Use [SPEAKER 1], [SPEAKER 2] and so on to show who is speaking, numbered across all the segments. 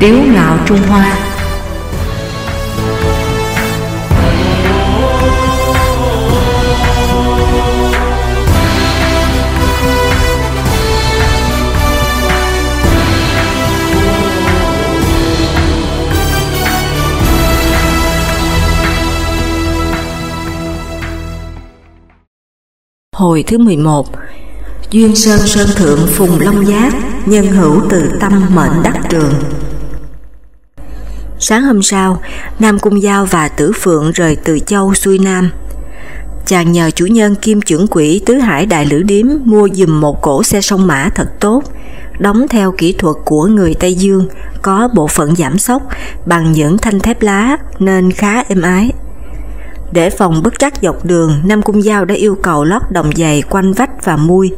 [SPEAKER 1] Tiếu ngạo Trung Hoa. Hồi thứ 11 Duyên Sơn Sơn Thượng Phùng Long Giác, Nhân hữu từ tâm mệnh đắc trường. Sáng hôm sau, Nam Cung Giao và Tử Phượng rời từ Châu xuôi Nam. Chàng nhờ chủ nhân kim trưởng quỹ Tứ Hải Đại Lữ Điếm mua dùm một cổ xe sông mã thật tốt, đóng theo kỹ thuật của người Tây Dương, có bộ phận giảm sốc bằng những thanh thép lá nên khá êm ái. Để phòng bất trắc dọc đường, Nam Cung Giao đã yêu cầu lót đồng giày quanh vách và mui.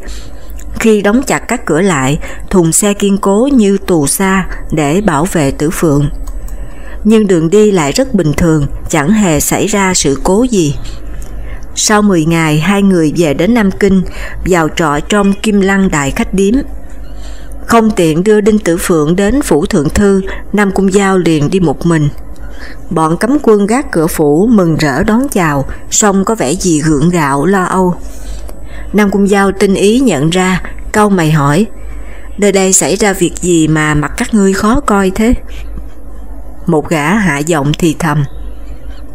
[SPEAKER 1] Khi đóng chặt các cửa lại, thùng xe kiên cố như tù xa để bảo vệ tử phượng. Nhưng đường đi lại rất bình thường, chẳng hề xảy ra sự cố gì. Sau 10 ngày, hai người về đến Nam Kinh, vào trọ trong Kim Lăng Đại Khách Điếm. Không tiện đưa Đinh Tử Phượng đến Phủ Thượng Thư, Nam Cung Giao liền đi một mình – Bọn cấm quân gác cửa phủ mừng rỡ đón chào, song có vẻ gì gượng gạo lo âu. Nam Cung Giao tinh ý nhận ra, câu mày hỏi, nơi đây xảy ra việc gì mà mặt các ngươi khó coi thế? Một gã hạ giọng thì thầm.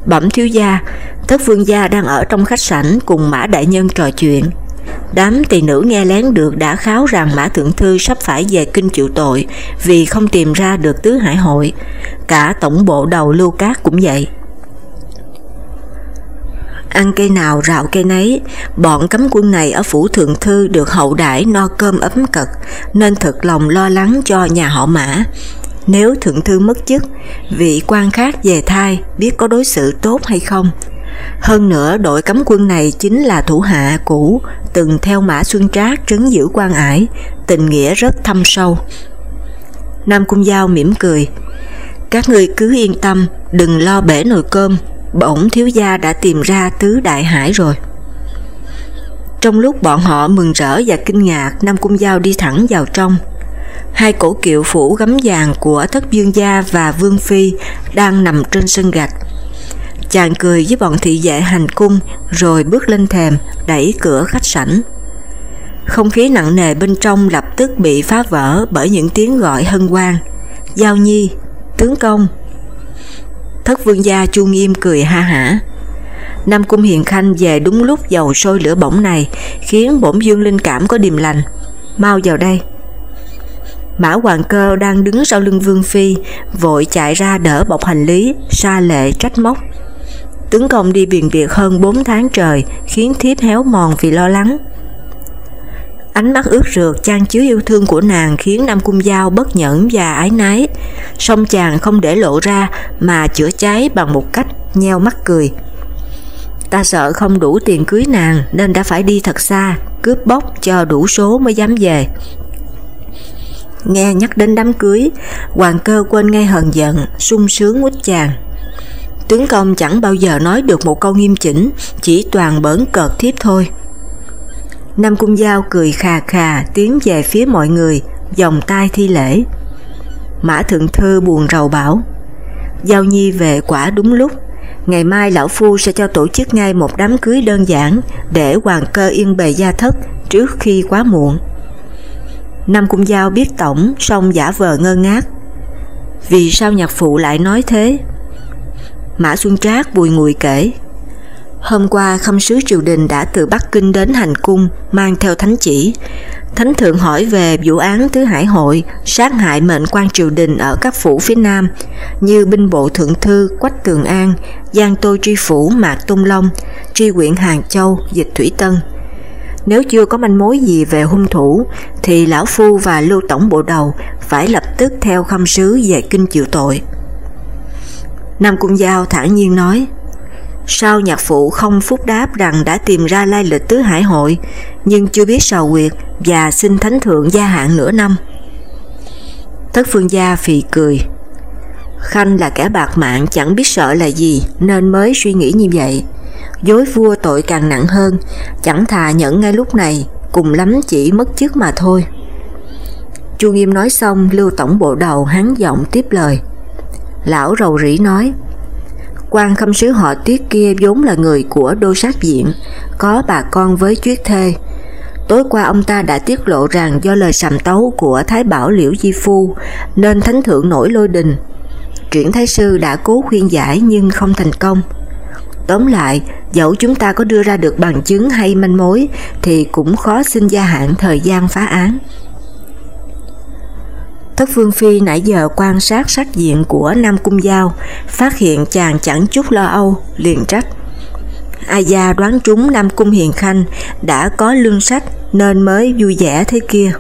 [SPEAKER 1] Bẩm thiếu gia, thất vương gia đang ở trong khách sảnh cùng mã đại nhân trò chuyện. Đám tỳ nữ nghe lén được đã kháo rằng Mã Thượng Thư sắp phải về kinh chịu tội vì không tìm ra được tứ hải hội. Cả tổng bộ đầu lưu cát cũng vậy. Ăn cây nào rạo cây nấy, bọn cấm quân này ở phủ thượng thư được hậu đãi no cơm ấm cật, nên thật lòng lo lắng cho nhà họ mã. Nếu thượng thư mất chức, vị quan khác về thai biết có đối xử tốt hay không. Hơn nữa đội cấm quân này chính là thủ hạ cũ từng theo Mã Xuân Trác trấn giữ quan ải, tình nghĩa rất thâm sâu. Nam Cung Giao mỉm cười, các người cứ yên tâm, đừng lo bể nồi cơm, bổng thiếu gia đã tìm ra tứ đại hải rồi. Trong lúc bọn họ mừng rỡ và kinh ngạc, Nam Cung Giao đi thẳng vào trong. Hai cổ kiệu phủ gấm vàng của thất dương gia và vương phi đang nằm trên sân gạch, Chàng cười với bọn thị vệ hành cung rồi bước lên thềm, đẩy cửa khách sảnh. Không khí nặng nề bên trong lập tức bị phá vỡ bởi những tiếng gọi hân hoan. Giao nhi, tướng công. Thất vương gia chu nghiêm cười ha hả. Nam Cung Hiền Khanh về đúng lúc dầu sôi lửa bỏng này khiến bổn dương linh cảm có điềm lành. Mau vào đây. Mã Hoàng Cơ đang đứng sau lưng Vương Phi, vội chạy ra đỡ bọc hành lý, xa lệ trách móc. Tướng công đi biền việc hơn 4 tháng trời khiến thiếp héo mòn vì lo lắng. Ánh mắt ướt rượt trang chứa yêu thương của nàng khiến Nam Cung Giao bất nhẫn và ái nái, song chàng không để lộ ra mà chữa cháy bằng một cách nheo mắt cười. Ta sợ không đủ tiền cưới nàng nên đã phải đi thật xa, cướp bóc cho đủ số mới dám về. Nghe nhắc đến đám cưới, hoàng cơ quên ngay hờn giận, sung sướng quýt chàng. Tướng công chẳng bao giờ nói được một câu nghiêm chỉnh, chỉ toàn bỡn cợt thiếp thôi. Nam Cung Giao cười khà khà tiến về phía mọi người, vòng tay thi lễ. Mã Thượng Thư buồn rầu bảo, Giao Nhi về quả đúng lúc, ngày mai lão phu sẽ cho tổ chức ngay một đám cưới đơn giản để hoàng cơ yên bề gia thất trước khi quá muộn. Nam Cung Giao biết tổng, song giả vờ ngơ ngác. Vì sao nhạc phụ lại nói thế? Mã Xuân Trác bùi ngùi kể Hôm qua khâm sứ triều đình đã từ Bắc Kinh đến hành cung mang theo thánh chỉ. Thánh thượng hỏi về vụ án Tứ Hải Hội sát hại mệnh quan triều đình ở các phủ phía Nam như binh bộ thượng thư Quách Tường An, Giang Tô Tri Phủ Mạc Tung Long, Tri huyện Hàng Châu, Dịch Thủy Tân. Nếu chưa có manh mối gì về hung thủ thì Lão Phu và Lưu Tổng Bộ Đầu phải lập tức theo khâm sứ về kinh chịu tội. Nam Cung Giao thản nhiên nói, Sao nhạc phụ không phúc đáp rằng đã tìm ra lai lịch tứ hải hội, nhưng chưa biết sầu quyệt và xin thánh thượng gia hạn nửa năm? Thất phương gia phì cười. Khanh là kẻ bạc mạng chẳng biết sợ là gì nên mới suy nghĩ như vậy. Dối vua tội càng nặng hơn, chẳng thà nhận ngay lúc này, cùng lắm chỉ mất chức mà thôi. Chu Nghiêm nói xong, Lưu Tổng Bộ Đầu hắn giọng tiếp lời. Lão rầu rĩ nói, quan khâm sứ họ tiết kia vốn là người của đô sát diện, có bà con với chuyết thê. Tối qua ông ta đã tiết lộ rằng do lời sàm tấu của Thái Bảo Liễu Di Phu nên Thánh Thượng nổi lôi đình. Triển Thái Sư đã cố khuyên giải nhưng không thành công. Tóm lại, dẫu chúng ta có đưa ra được bằng chứng hay manh mối thì cũng khó xin gia hạn thời gian phá án. Thất Phương Phi nãy giờ quan sát sắc diện của Nam Cung Giao, phát hiện chàng chẳng chút lo âu, liền trách. A gia đoán trúng Nam Cung Hiền Khanh đã có lương sách nên mới vui vẻ thế kia.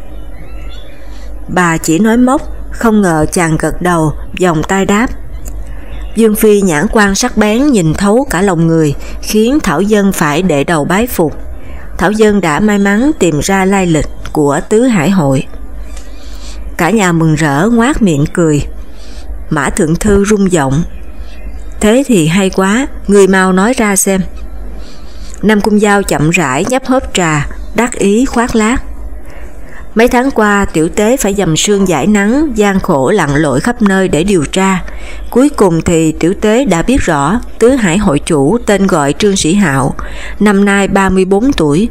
[SPEAKER 1] Bà chỉ nói móc, không ngờ chàng gật đầu, vòng tay đáp. Dương Phi nhãn quan sắc bén nhìn thấu cả lòng người, khiến Thảo Dân phải để đầu bái phục. Thảo Dân đã may mắn tìm ra lai lịch của Tứ Hải Hội. Cả nhà mừng rỡ ngoác miệng cười. Mã Thượng Thư rung giọng. Thế thì hay quá, người mau nói ra xem. Nam Cung Giao chậm rãi nhấp hớp trà, đắc ý khoát lát. Mấy tháng qua, tiểu tế phải dầm sương giải nắng, gian khổ lặn lội khắp nơi để điều tra. Cuối cùng thì tiểu tế đã biết rõ Tứ Hải hội chủ tên gọi Trương Sĩ Hạo, năm nay 34 tuổi,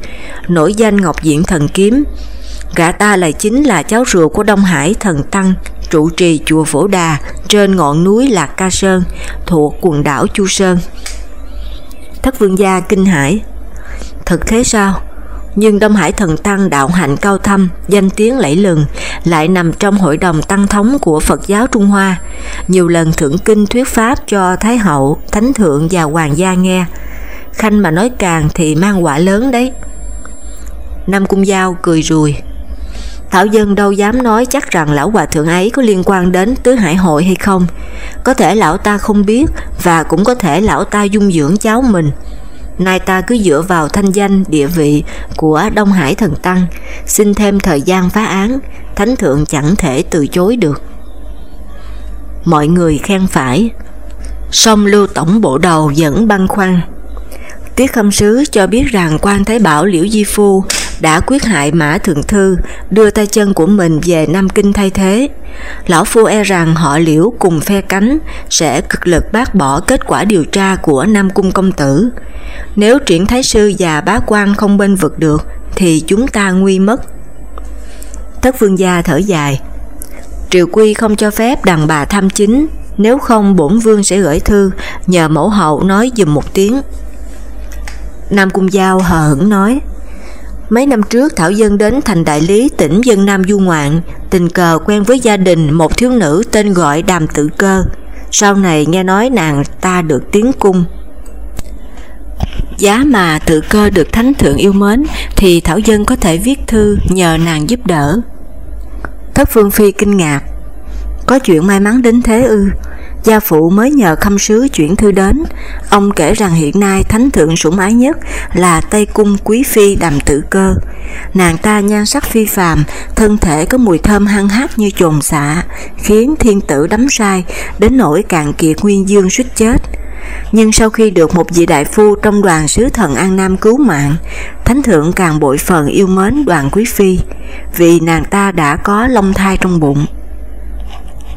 [SPEAKER 1] nổi danh Ngọc Diện Thần Kiếm. Gã ta lại chính là cháu ruột của Đông Hải Thần Tăng, trụ trì chùa Phổ Đà trên ngọn núi Lạc Ca Sơn, thuộc quần đảo Chu Sơn. Thất vương gia kinh hải. Thật thế sao? Nhưng Đông Hải Thần Tăng đạo hạnh cao thâm, danh tiếng lẫy lừng, lại nằm trong hội đồng tăng thống của Phật giáo Trung Hoa, nhiều lần thượng kinh thuyết pháp cho Thái Hậu, Thánh Thượng và Hoàng gia nghe. Khanh mà nói càng thì mang quả lớn đấy. Nam Cung Giao cười rùi. Thảo Dân đâu dám nói chắc rằng lão hòa thượng ấy có liên quan đến tứ hải hội hay không. Có thể lão ta không biết và cũng có thể lão ta dung dưỡng cháu mình nay ta cứ dựa vào thanh danh địa vị của Đông Hải Thần Tăng, xin thêm thời gian phá án, Thánh Thượng chẳng thể từ chối được. Mọi người khen phải, song lưu tổng bộ đầu vẫn băn khoăn. Tiết Khâm Sứ cho biết rằng quan Thái Bảo Liễu Di Phu đã quyết hại Mã Thượng Thư đưa tay chân của mình về Nam Kinh thay thế. Lão Phu e rằng họ Liễu cùng phe cánh sẽ cực lực bác bỏ kết quả điều tra của Nam Cung Công Tử. Nếu triển thái sư và bá quan không bên vực được thì chúng ta nguy mất. Thất vương gia thở dài. Triều quy không cho phép đàn bà tham chính, nếu không bổn vương sẽ gửi thư nhờ mẫu hậu nói dùm một tiếng. Nam Cung Giao hờ hững nói, Mấy năm trước Thảo Dân đến thành đại lý tỉnh Dân Nam du ngoạn, tình cờ quen với gia đình một thiếu nữ tên gọi Đàm tử Cơ. Sau này nghe nói nàng ta được tiến cung, Giá mà tự cơ được thánh thượng yêu mến thì Thảo Dân có thể viết thư nhờ nàng giúp đỡ. Thất Phương Phi kinh ngạc. Có chuyện may mắn đến thế ư? Gia phụ mới nhờ khâm sứ chuyển thư đến. Ông kể rằng hiện nay thánh thượng sủng ái nhất là Tây Cung Quý Phi đàm tử cơ. Nàng ta nhan sắc phi phàm, thân thể có mùi thơm hăng hát như trồn xạ, khiến thiên tử đắm sai, đến nỗi cạn kiệt nguyên dương suýt chết nhưng sau khi được một vị đại phu trong đoàn sứ thần An Nam cứu mạng, Thánh Thượng càng bội phần yêu mến đoàn quý phi, vì nàng ta đã có long thai trong bụng.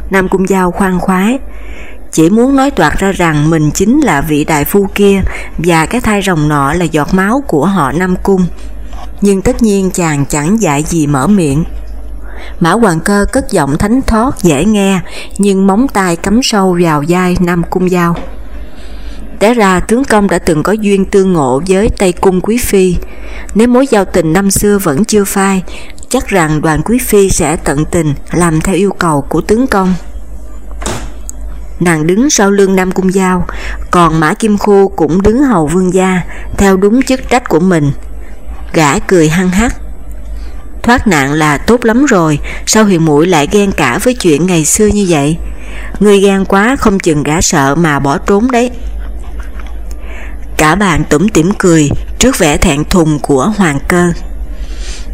[SPEAKER 1] Nam Cung Giao khoan khoái, chỉ muốn nói toạc ra rằng mình chính là vị đại phu kia và cái thai rồng nọ là giọt máu của họ Nam Cung. Nhưng tất nhiên chàng chẳng dạy gì mở miệng. Mã Hoàng Cơ cất giọng thánh thoát dễ nghe nhưng móng tay cắm sâu vào vai Nam Cung Giao. Té ra tướng công đã từng có duyên tương ngộ với Tây Cung Quý Phi. Nếu mối giao tình năm xưa vẫn chưa phai, chắc rằng đoàn Quý Phi sẽ tận tình làm theo yêu cầu của tướng công. Nàng đứng sau lưng Nam Cung Giao, còn Mã Kim Khu cũng đứng hầu vương gia, theo đúng chức trách của mình. Gã cười hăng hắc. Thoát nạn là tốt lắm rồi, sao huyền mũi lại ghen cả với chuyện ngày xưa như vậy? Người gan quá không chừng gã sợ mà bỏ trốn đấy. Cả bàn tủm tỉm cười trước vẻ thẹn thùng của Hoàng Cơ.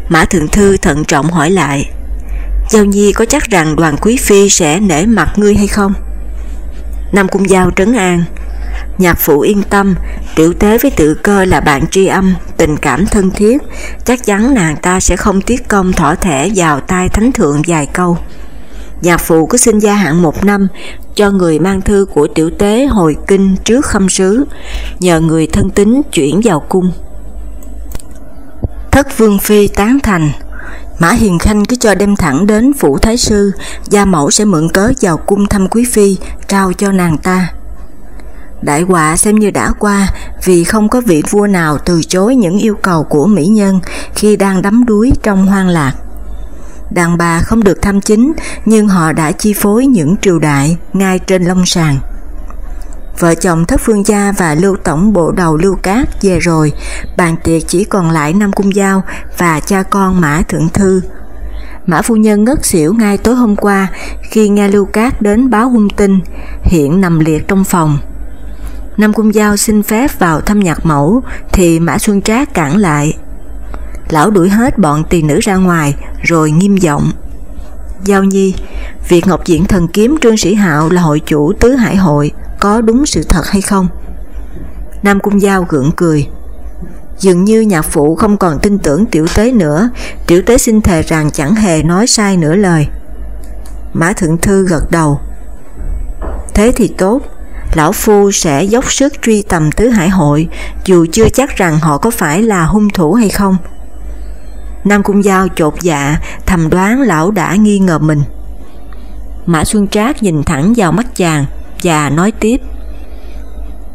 [SPEAKER 1] Mã Thượng Thư thận trọng hỏi lại, Giao Nhi có chắc rằng đoàn quý phi sẽ nể mặt ngươi hay không? Nam Cung Giao trấn an, Nhạc phụ yên tâm, tiểu tế với tự cơ là bạn tri âm, tình cảm thân thiết, chắc chắn nàng ta sẽ không tiếc công thỏ thẻ vào tai thánh thượng vài câu. Nhạc phụ có xin gia hạn một năm cho người mang thư của tiểu tế hồi kinh trước khâm sứ, nhờ người thân tín chuyển vào cung. Thất Vương Phi tán thành, Mã Hiền Khanh cứ cho đem thẳng đến phủ Thái Sư, gia mẫu sẽ mượn cớ vào cung thăm Quý Phi, trao cho nàng ta. Đại họa xem như đã qua vì không có vị vua nào từ chối những yêu cầu của mỹ nhân khi đang đắm đuối trong hoang lạc. Đàn bà không được thăm chính nhưng họ đã chi phối những triều đại ngay trên long sàng. Vợ chồng Thất Phương Gia và Lưu Tổng Bộ Đầu Lưu Cát về rồi, bàn tiệc chỉ còn lại năm cung giao và cha con Mã Thượng Thư. Mã Phu Nhân ngất xỉu ngay tối hôm qua khi nghe Lưu Cát đến báo hung tin, hiện nằm liệt trong phòng. Nam Cung Giao xin phép vào thăm nhạc mẫu thì Mã Xuân Trác cản lại. Lão đuổi hết bọn tỳ nữ ra ngoài rồi nghiêm giọng. Giao Nhi, việc Ngọc Diện Thần Kiếm Trương Sĩ Hạo là hội chủ Tứ Hải Hội có đúng sự thật hay không? Nam Cung Giao gượng cười. Dường như nhạc phụ không còn tin tưởng tiểu tế nữa, tiểu tế xin thề rằng chẳng hề nói sai nửa lời. Mã Thượng Thư gật đầu. Thế thì tốt, Lão Phu sẽ dốc sức truy tầm tứ hải hội dù chưa chắc rằng họ có phải là hung thủ hay không. Nam Cung Giao chột dạ, thầm đoán lão đã nghi ngờ mình. Mã Xuân Trác nhìn thẳng vào mắt chàng và nói tiếp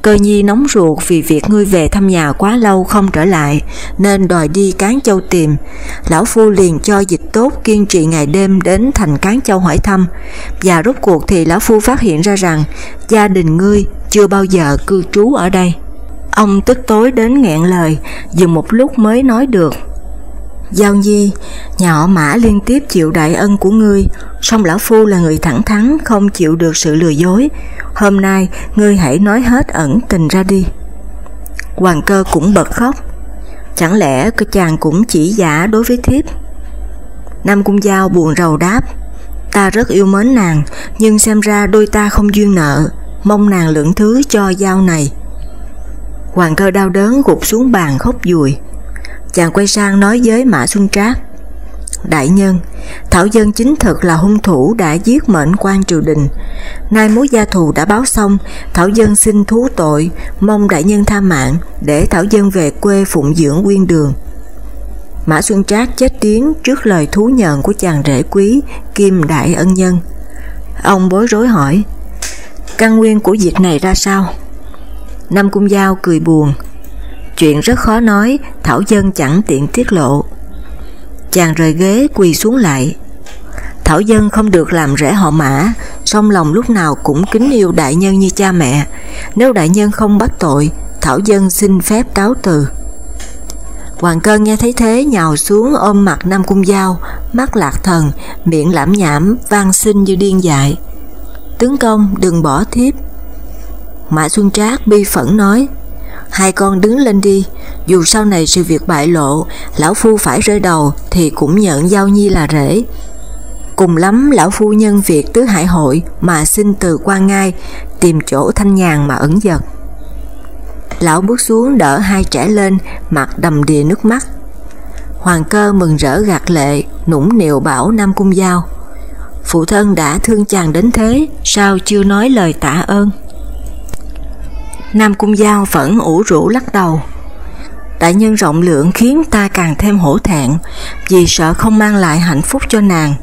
[SPEAKER 1] Cơ nhi nóng ruột vì việc ngươi về thăm nhà quá lâu không trở lại, nên đòi đi Cán Châu tìm. Lão Phu liền cho dịch tốt kiên trì ngày đêm đến thành Cán Châu hỏi thăm, và rốt cuộc thì Lão Phu phát hiện ra rằng gia đình ngươi chưa bao giờ cư trú ở đây. Ông tức tối đến nghẹn lời, dừng một lúc mới nói được. Giao Nhi, nhà họ Mã liên tiếp chịu đại ân của ngươi, song Lão Phu là người thẳng thắn không chịu được sự lừa dối, hôm nay ngươi hãy nói hết ẩn tình ra đi. Hoàng cơ cũng bật khóc, chẳng lẽ cái chàng cũng chỉ giả đối với thiếp? Nam Cung Giao buồn rầu đáp, ta rất yêu mến nàng, nhưng xem ra đôi ta không duyên nợ, mong nàng lượng thứ cho Giao này. Hoàng cơ đau đớn gục xuống bàn khóc dùi. Chàng quay sang nói với Mã Xuân Trác, Đại nhân, Thảo Dân chính thực là hung thủ đã giết mệnh quan triều đình. Nay mối gia thù đã báo xong, Thảo Dân xin thú tội, mong đại nhân tha mạng để Thảo Dân về quê phụng dưỡng quyên đường. Mã Xuân Trác chết tiếng trước lời thú nhận của chàng rể quý, Kim Đại Ân Nhân. Ông bối rối hỏi, căn nguyên của việc này ra sao? Nam Cung Giao cười buồn, chuyện rất khó nói, Thảo Dân chẳng tiện tiết lộ. Chàng rời ghế quỳ xuống lại. Thảo dân không được làm rễ họ mã, song lòng lúc nào cũng kính yêu đại nhân như cha mẹ. Nếu đại nhân không bắt tội, Thảo dân xin phép cáo từ. Hoàng cơ nghe thấy thế nhào xuống ôm mặt Nam Cung Giao, mắt lạc thần, miệng lãm nhảm, vang xin như điên dại. Tướng công đừng bỏ thiếp. Mã Xuân Trác bi phẫn nói, hai con đứng lên đi, dù sau này sự việc bại lộ, lão phu phải rơi đầu thì cũng nhận Giao Nhi là rể. Cùng lắm lão phu nhân việc tứ hải hội mà xin từ qua ngai, tìm chỗ thanh nhàn mà ẩn giật. Lão bước xuống đỡ hai trẻ lên, mặt đầm đìa nước mắt. Hoàng cơ mừng rỡ gạt lệ, nũng nịu bảo Nam Cung Giao. Phụ thân đã thương chàng đến thế, sao chưa nói lời tạ ơn? Nam Cung Giao vẫn ủ rũ lắc đầu. Đại nhân rộng lượng khiến ta càng thêm hổ thẹn, vì sợ không mang lại hạnh phúc cho nàng.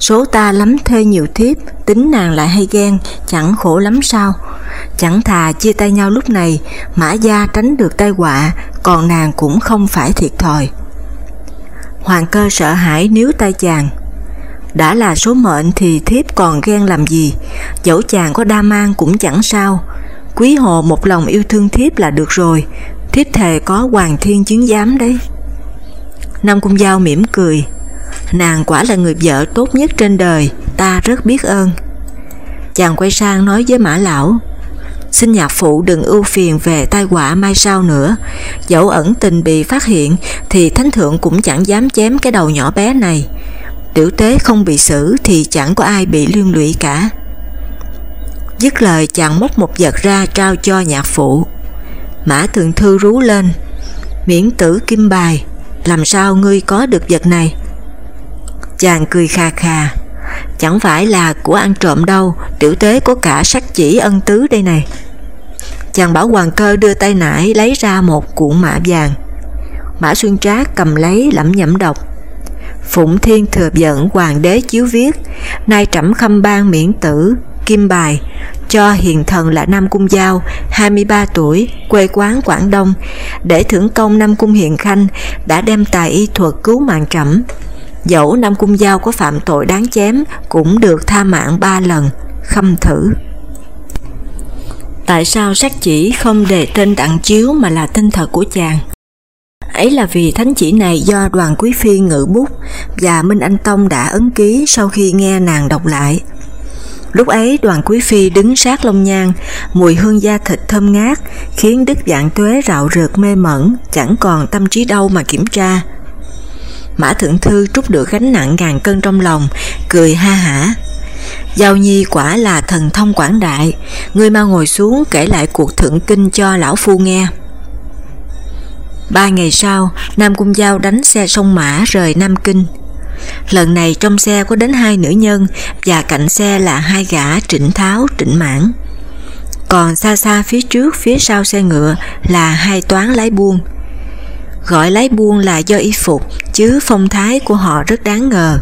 [SPEAKER 1] Số ta lắm thê nhiều thiếp, tính nàng lại hay ghen, chẳng khổ lắm sao. Chẳng thà chia tay nhau lúc này, mã gia tránh được tai họa, còn nàng cũng không phải thiệt thòi. Hoàng cơ sợ hãi níu tay chàng. Đã là số mệnh thì thiếp còn ghen làm gì, dẫu chàng có đa mang cũng chẳng sao, Quý hồ một lòng yêu thương thiếp là được rồi, thiếp thề có hoàng thiên chứng giám đấy. Nam Cung Giao mỉm cười, nàng quả là người vợ tốt nhất trên đời, ta rất biết ơn. Chàng quay sang nói với Mã Lão, xin nhạc phụ đừng ưu phiền về tai họa mai sau nữa, dẫu ẩn tình bị phát hiện thì thánh thượng cũng chẳng dám chém cái đầu nhỏ bé này. Tiểu tế không bị xử thì chẳng có ai bị liên lụy cả. Dứt lời chàng móc một vật ra trao cho nhạc phụ. Mã Thượng Thư rú lên, miễn tử kim bài, làm sao ngươi có được vật này? Chàng cười kha kha, chẳng phải là của ăn trộm đâu, tiểu tế có cả sách chỉ ân tứ đây này. Chàng bảo hoàng cơ đưa tay nải lấy ra một cuộn mã vàng. Mã Xuân Trác cầm lấy lẩm nhẩm đọc. Phụng Thiên thừa dẫn hoàng đế chiếu viết, nay trẫm khâm ban miễn tử, kim bài, cho hiền thần là Nam Cung Giao, 23 tuổi, quê quán Quảng Đông, để thưởng công Nam Cung Hiền Khanh đã đem tài y thuật cứu mạng trẫm. Dẫu Nam Cung Giao có phạm tội đáng chém cũng được tha mạng ba lần, khâm thử. Tại sao sách chỉ không đề tên đặng chiếu mà là tên thật của chàng? Ấy là vì thánh chỉ này do đoàn quý phi ngự bút và Minh Anh Tông đã ấn ký sau khi nghe nàng đọc lại. Lúc ấy đoàn quý phi đứng sát long nhang, mùi hương da thịt thơm ngát, khiến đức dạng tuế rạo rượt mê mẩn, chẳng còn tâm trí đâu mà kiểm tra. Mã Thượng Thư trút được gánh nặng ngàn cân trong lòng, cười ha hả. Giao Nhi quả là thần thông quảng đại, ngươi mau ngồi xuống kể lại cuộc thượng kinh cho lão phu nghe. Ba ngày sau, Nam Cung Giao đánh xe sông Mã rời Nam Kinh. Lần này trong xe có đến hai nữ nhân và cạnh xe là hai gã trịnh tháo, trịnh mãn. Còn xa xa phía trước, phía sau xe ngựa là hai toán lái buôn. Gọi lái buôn là do y phục, chứ phong thái của họ rất đáng ngờ.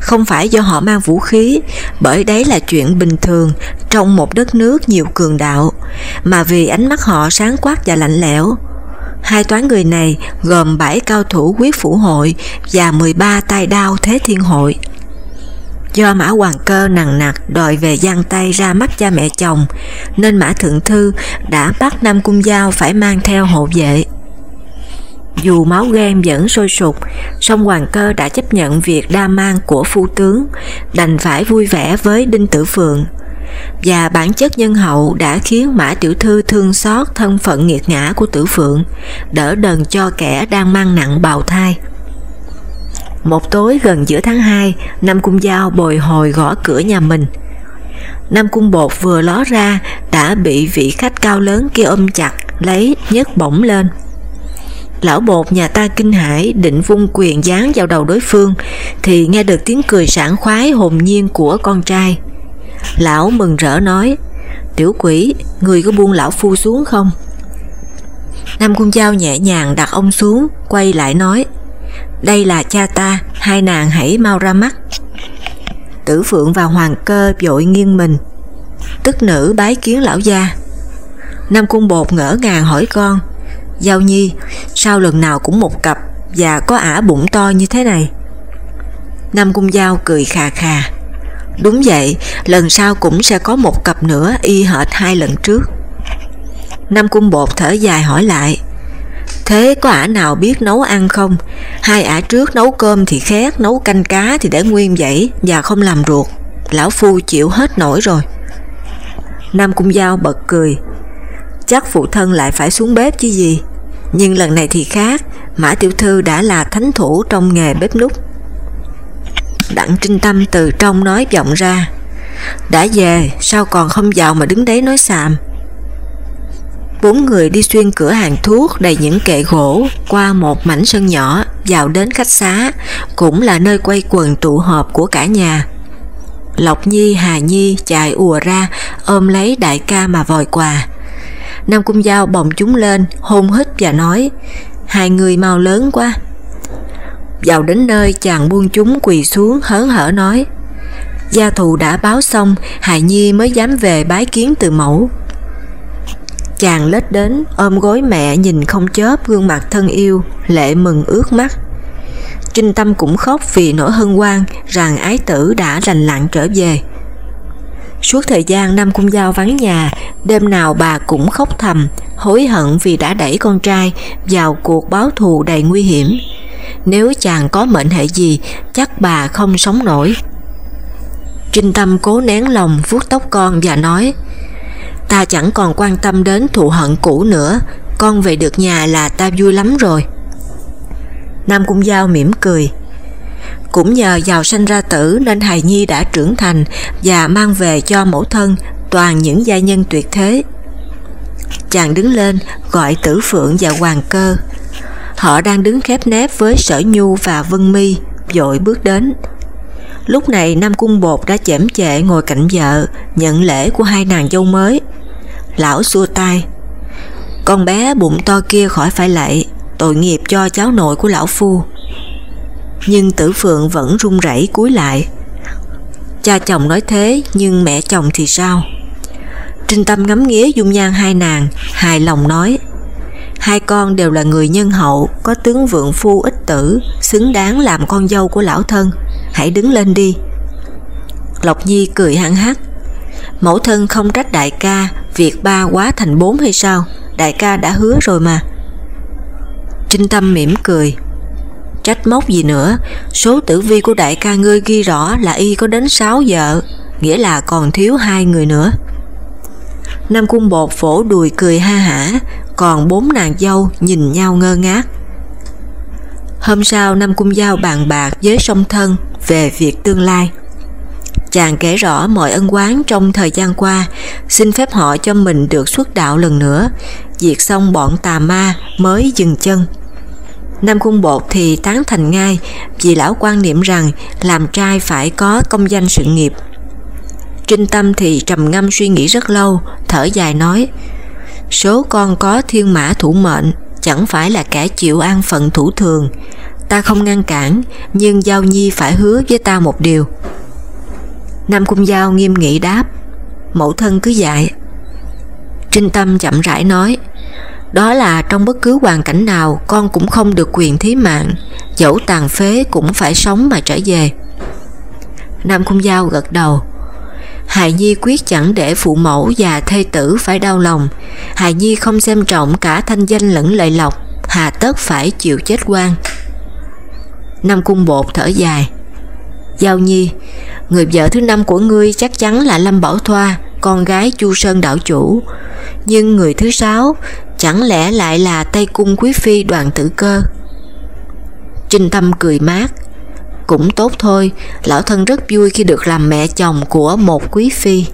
[SPEAKER 1] Không phải do họ mang vũ khí, bởi đấy là chuyện bình thường trong một đất nước nhiều cường đạo, mà vì ánh mắt họ sáng quát và lạnh lẽo, Hai toán người này gồm 7 cao thủ quyết phủ hội và 13 tay đao thế thiên hội. Do Mã Hoàng Cơ nặng nặc đòi về giang tay ra mắt cha mẹ chồng, nên Mã Thượng Thư đã bắt Nam Cung Giao phải mang theo hộ vệ. Dù máu ghen vẫn sôi sục, song Hoàng Cơ đã chấp nhận việc đa mang của phu tướng, đành phải vui vẻ với Đinh Tử Phượng và bản chất nhân hậu đã khiến Mã Tiểu Thư thương xót thân phận nghiệt ngã của Tử Phượng, đỡ đần cho kẻ đang mang nặng bào thai. Một tối gần giữa tháng 2, Nam Cung Giao bồi hồi gõ cửa nhà mình. Nam Cung Bột vừa ló ra đã bị vị khách cao lớn kia ôm chặt, lấy nhấc bổng lên. Lão bột nhà ta kinh hãi định vung quyền giáng vào đầu đối phương thì nghe được tiếng cười sảng khoái hồn nhiên của con trai. Lão mừng rỡ nói, tiểu quỷ, người có buông lão phu xuống không? Nam Cung Giao nhẹ nhàng đặt ông xuống, quay lại nói, đây là cha ta, hai nàng hãy mau ra mắt. Tử Phượng và Hoàng Cơ vội nghiêng mình, tức nữ bái kiến lão gia. Nam Cung Bột ngỡ ngàng hỏi con, Giao Nhi, sao lần nào cũng một cặp và có ả bụng to như thế này? Nam Cung Giao cười khà khà, Đúng vậy, lần sau cũng sẽ có một cặp nữa y hệt hai lần trước. Nam Cung Bột thở dài hỏi lại, Thế có ả nào biết nấu ăn không? Hai ả trước nấu cơm thì khét, nấu canh cá thì để nguyên vậy và không làm ruột. Lão Phu chịu hết nổi rồi. Nam Cung Giao bật cười, chắc phụ thân lại phải xuống bếp chứ gì. Nhưng lần này thì khác, Mã Tiểu Thư đã là thánh thủ trong nghề bếp nút. Đặng Trinh Tâm từ trong nói vọng ra Đã về sao còn không vào mà đứng đấy nói xàm Bốn người đi xuyên cửa hàng thuốc đầy những kệ gỗ qua một mảnh sân nhỏ vào đến khách xá cũng là nơi quay quần tụ họp của cả nhà. Lộc Nhi, Hà Nhi chạy ùa ra ôm lấy đại ca mà vòi quà. Nam Cung Giao bồng chúng lên hôn hít và nói hai người mau lớn quá vào đến nơi chàng buông chúng quỳ xuống hớn hở nói Gia thù đã báo xong, Hài Nhi mới dám về bái kiến từ mẫu. Chàng lết đến, ôm gối mẹ nhìn không chớp gương mặt thân yêu, lệ mừng ướt mắt. Trinh Tâm cũng khóc vì nỗi hân hoan rằng ái tử đã lành lặn trở về. Suốt thời gian năm cung giao vắng nhà, đêm nào bà cũng khóc thầm, hối hận vì đã đẩy con trai vào cuộc báo thù đầy nguy hiểm nếu chàng có mệnh hệ gì, chắc bà không sống nổi. Trinh Tâm cố nén lòng vuốt tóc con và nói, ta chẳng còn quan tâm đến thù hận cũ nữa, con về được nhà là ta vui lắm rồi. Nam Cung Giao mỉm cười, cũng nhờ giàu sanh ra tử nên Hài Nhi đã trưởng thành và mang về cho mẫu thân toàn những gia nhân tuyệt thế. Chàng đứng lên gọi Tử Phượng và Hoàng Cơ. Họ đang đứng khép nép với Sở Nhu và Vân Mi, dội bước đến. Lúc này Nam Cung Bột đã chễm chệ ngồi cạnh vợ, nhận lễ của hai nàng dâu mới. Lão xua tay. Con bé bụng to kia khỏi phải lạy, tội nghiệp cho cháu nội của lão phu. Nhưng tử phượng vẫn run rẩy cúi lại. Cha chồng nói thế nhưng mẹ chồng thì sao? Trinh Tâm ngắm nghía dung nhan hai nàng, hài lòng nói Hai con đều là người nhân hậu, có tướng vượng phu ích tử, xứng đáng làm con dâu của lão thân. Hãy đứng lên đi. Lộc Nhi cười hăng hắc. Mẫu thân không trách đại ca, việc ba quá thành bốn hay sao? Đại ca đã hứa rồi mà. Trinh Tâm mỉm cười. Trách móc gì nữa, số tử vi của đại ca ngươi ghi rõ là y có đến 6 vợ, nghĩa là còn thiếu hai người nữa. Nam Cung Bột phổ đùi cười ha hả, còn bốn nàng dâu nhìn nhau ngơ ngác. Hôm sau Nam Cung Giao bàn bạc với song thân về việc tương lai. Chàng kể rõ mọi ân quán trong thời gian qua, xin phép họ cho mình được xuất đạo lần nữa, diệt xong bọn tà ma mới dừng chân. Nam Cung Bột thì tán thành ngay vì lão quan niệm rằng làm trai phải có công danh sự nghiệp. Trinh Tâm thì trầm ngâm suy nghĩ rất lâu, thở dài nói Số con có thiên mã thủ mệnh, chẳng phải là kẻ chịu an phận thủ thường. Ta không ngăn cản, nhưng Giao Nhi phải hứa với ta một điều. Nam Cung Giao nghiêm nghị đáp, mẫu thân cứ dạy. Trinh Tâm chậm rãi nói, đó là trong bất cứ hoàn cảnh nào con cũng không được quyền thí mạng, dẫu tàn phế cũng phải sống mà trở về. Nam Cung Giao gật đầu, Hài Nhi quyết chẳng để phụ mẫu và thê tử phải đau lòng. Hài Nhi không xem trọng cả thanh danh lẫn lợi lộc, hà tất phải chịu chết quan. Nam Cung Bột thở dài. Giao Nhi, người vợ thứ năm của ngươi chắc chắn là Lâm Bảo Thoa, con gái Chu Sơn đảo chủ. Nhưng người thứ sáu chẳng lẽ lại là Tây Cung Quý Phi đoàn tử cơ? Trinh Tâm cười mát, cũng tốt thôi, lão thân rất vui khi được làm mẹ chồng của một quý phi.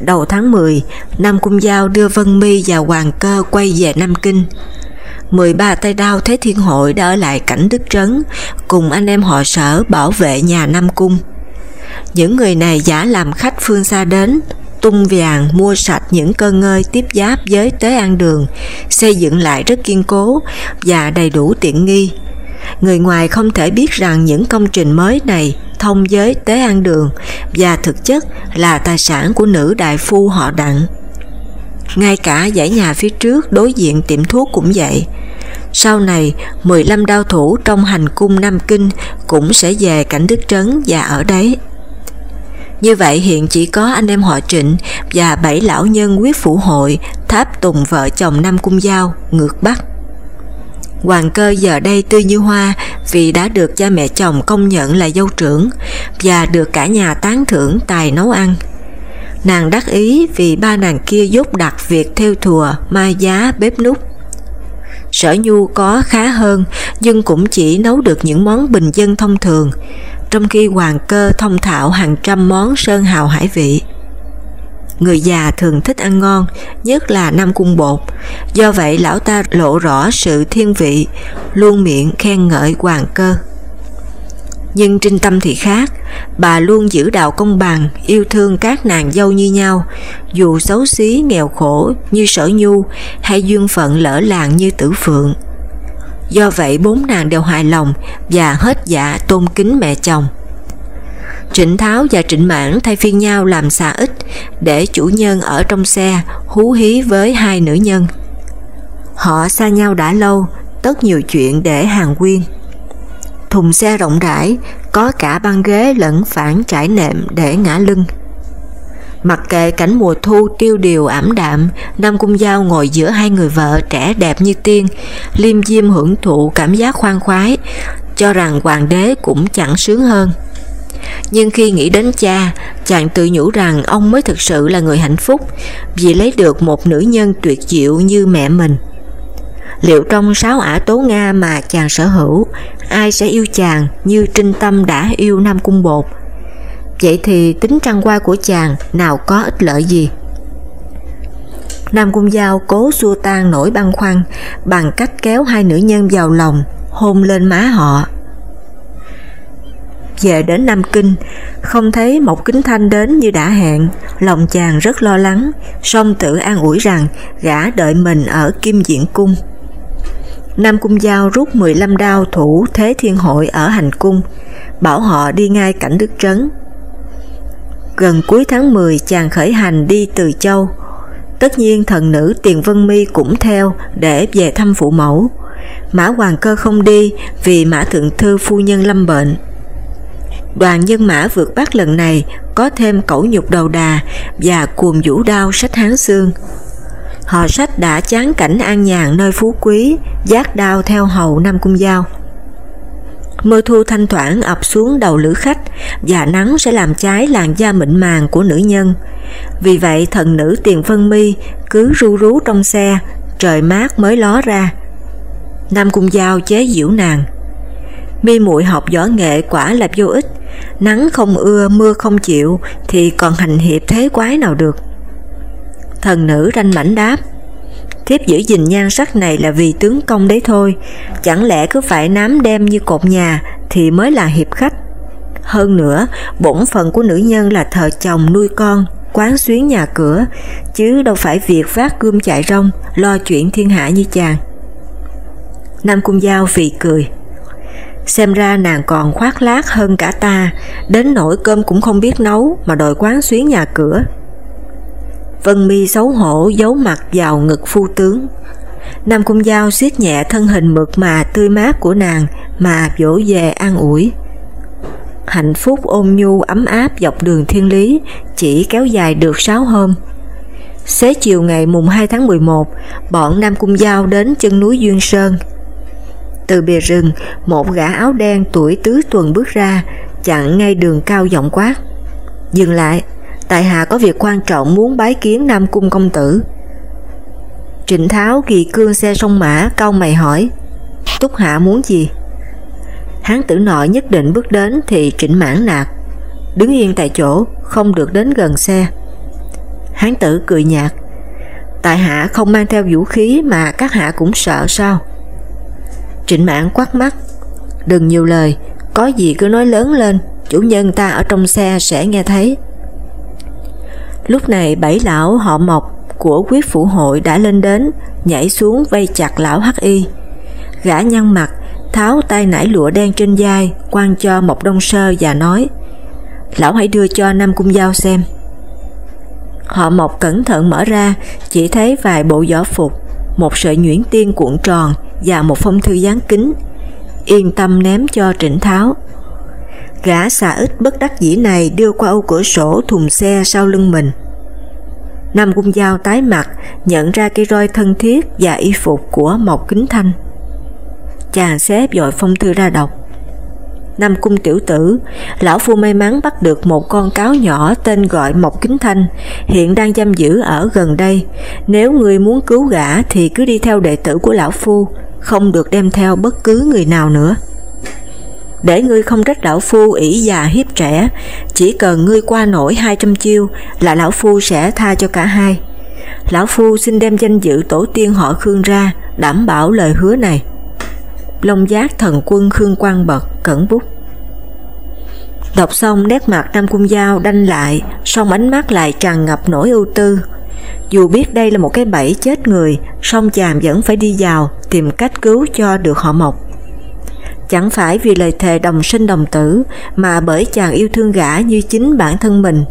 [SPEAKER 1] Đầu tháng 10, Nam Cung Giao đưa Vân Mi và Hoàng Cơ quay về Nam Kinh. 13 tay đao Thế Thiên Hội đã ở lại cảnh Đức Trấn cùng anh em họ sở bảo vệ nhà Nam Cung. Những người này giả làm khách phương xa đến, tung vàng mua sạch những cơ ngơi tiếp giáp với Tế An Đường, xây dựng lại rất kiên cố và đầy đủ tiện nghi người ngoài không thể biết rằng những công trình mới này thông với tế an đường và thực chất là tài sản của nữ đại phu họ đặng. Ngay cả dãy nhà phía trước đối diện tiệm thuốc cũng vậy. Sau này, 15 đao thủ trong hành cung Nam Kinh cũng sẽ về cảnh Đức Trấn và ở đấy. Như vậy hiện chỉ có anh em họ Trịnh và bảy lão nhân quyết phủ hội tháp tùng vợ chồng Nam Cung Giao ngược Bắc. Hoàng cơ giờ đây tươi như hoa vì đã được cha mẹ chồng công nhận là dâu trưởng và được cả nhà tán thưởng tài nấu ăn. Nàng đắc ý vì ba nàng kia giúp đặt việc theo thùa, mai giá, bếp nút. Sở Nhu có khá hơn nhưng cũng chỉ nấu được những món bình dân thông thường, trong khi Hoàng cơ thông thạo hàng trăm món sơn hào hải vị. Người già thường thích ăn ngon, nhất là năm cung bột, do vậy lão ta lộ rõ sự thiên vị, luôn miệng khen ngợi hoàng cơ. Nhưng trinh tâm thì khác, bà luôn giữ đạo công bằng, yêu thương các nàng dâu như nhau, dù xấu xí nghèo khổ như sở nhu hay duyên phận lỡ làng như tử phượng. Do vậy bốn nàng đều hài lòng và hết dạ tôn kính mẹ chồng. Trịnh Tháo và Trịnh Mãn thay phiên nhau làm xà ít để chủ nhân ở trong xe hú hí với hai nữ nhân. Họ xa nhau đã lâu, tất nhiều chuyện để hàng quyên. Thùng xe rộng rãi, có cả băng ghế lẫn phản trải nệm để ngã lưng. Mặc kệ cảnh mùa thu tiêu điều ảm đạm, Nam Cung Giao ngồi giữa hai người vợ trẻ đẹp như tiên, liêm diêm hưởng thụ cảm giác khoan khoái, cho rằng hoàng đế cũng chẳng sướng hơn. Nhưng khi nghĩ đến cha, chàng tự nhủ rằng ông mới thực sự là người hạnh phúc vì lấy được một nữ nhân tuyệt diệu như mẹ mình. Liệu trong sáu ả tố Nga mà chàng sở hữu, ai sẽ yêu chàng như trinh tâm đã yêu Nam Cung Bột? Vậy thì tính trăng qua của chàng nào có ích lợi gì? Nam Cung Giao cố xua tan nỗi băn khoăn bằng cách kéo hai nữ nhân vào lòng, hôn lên má họ. Về đến Nam Kinh, không thấy một kính thanh đến như đã hẹn, lòng chàng rất lo lắng, song tự an ủi rằng gã đợi mình ở Kim Diện Cung. Nam Cung Giao rút 15 đao thủ Thế Thiên Hội ở hành cung, bảo họ đi ngay cảnh Đức Trấn. Gần cuối tháng 10 chàng khởi hành đi từ Châu, tất nhiên thần nữ Tiền Vân Mi cũng theo để về thăm phụ mẫu. Mã Hoàng Cơ không đi vì Mã Thượng Thư phu nhân lâm bệnh. Đoàn nhân mã vượt bắc lần này có thêm cẩu nhục đầu đà và cuồng vũ đao sách hán xương. Họ sách đã chán cảnh an nhàn nơi phú quý, giác đao theo hầu Nam Cung Giao. Mưa thu thanh thoảng ập xuống đầu lữ khách và nắng sẽ làm cháy làn da mịn màng của nữ nhân. Vì vậy thần nữ tiền phân mi cứ ru rú trong xe, trời mát mới ló ra. Nam Cung Giao chế giễu nàng. Mi muội học võ nghệ quả là vô ích, nắng không ưa mưa không chịu thì còn hành hiệp thế quái nào được. Thần nữ ranh mảnh đáp, thiếp giữ gìn nhan sắc này là vì tướng công đấy thôi, chẳng lẽ cứ phải nám đem như cột nhà thì mới là hiệp khách. Hơn nữa, bổn phận của nữ nhân là thờ chồng nuôi con, quán xuyến nhà cửa, chứ đâu phải việc vác gươm chạy rong, lo chuyện thiên hạ như chàng. Nam Cung Giao phì cười. Xem ra nàng còn khoác lác hơn cả ta, đến nỗi cơm cũng không biết nấu mà đòi quán xuyến nhà cửa. Vân mi xấu hổ giấu mặt vào ngực phu tướng. Nam Cung Giao siết nhẹ thân hình mượt mà tươi mát của nàng mà vỗ về an ủi. Hạnh phúc ôn nhu ấm áp dọc đường thiên lý chỉ kéo dài được 6 hôm. Xế chiều ngày mùng 2 tháng 11, bọn Nam Cung Giao đến chân núi Duyên Sơn. Từ bìa rừng, một gã áo đen tuổi tứ tuần bước ra, chặn ngay đường cao giọng quát. Dừng lại, tại hạ có việc quan trọng muốn bái kiến Nam Cung công tử. Trịnh Tháo kỳ cương xe sông mã cau mày hỏi, Túc Hạ muốn gì? Hán tử nội nhất định bước đến thì trịnh mãn nạt, đứng yên tại chỗ, không được đến gần xe. Hán tử cười nhạt, tại hạ không mang theo vũ khí mà các hạ cũng sợ sao? Trịnh mãn quát mắt, đừng nhiều lời, có gì cứ nói lớn lên, chủ nhân ta ở trong xe sẽ nghe thấy. Lúc này bảy lão họ mộc của quyết phủ hội đã lên đến, nhảy xuống vây chặt lão hắc y. Gã nhăn mặt, tháo tay nải lụa đen trên vai, quan cho Mộc Đông Sơ và nói Lão hãy đưa cho Nam Cung Giao xem. Họ Mộc cẩn thận mở ra, chỉ thấy vài bộ võ phục, một sợi nhuyễn tiên cuộn tròn và một phong thư gián kính. Yên tâm ném cho Trịnh Tháo. Gã xà ít bất đắc dĩ này đưa qua ô cửa sổ thùng xe sau lưng mình. Nam Cung Giao tái mặt, nhận ra cây roi thân thiết và y phục của Mộc Kính Thanh. Chàng xếp dội phong thư ra đọc. Nam Cung Tiểu Tử, Lão Phu may mắn bắt được một con cáo nhỏ tên gọi Mộc Kính Thanh, hiện đang giam giữ ở gần đây. Nếu người muốn cứu gã thì cứ đi theo đệ tử của Lão Phu, không được đem theo bất cứ người nào nữa để ngươi không trách lão phu ỷ già hiếp trẻ, chỉ cần ngươi qua nổi 200 chiêu là lão phu sẽ tha cho cả hai. Lão phu xin đem danh dự tổ tiên họ Khương ra, đảm bảo lời hứa này. Long giác thần quân Khương Quang bật, cẩn bút. Đọc xong nét mặt Nam Cung Giao đanh lại, song ánh mắt lại tràn ngập nỗi ưu tư. Dù biết đây là một cái bẫy chết người, song chàng vẫn phải đi vào tìm cách cứu cho được họ Mộc chẳng phải vì lời thề đồng sinh đồng tử mà bởi chàng yêu thương gã như chính bản thân mình.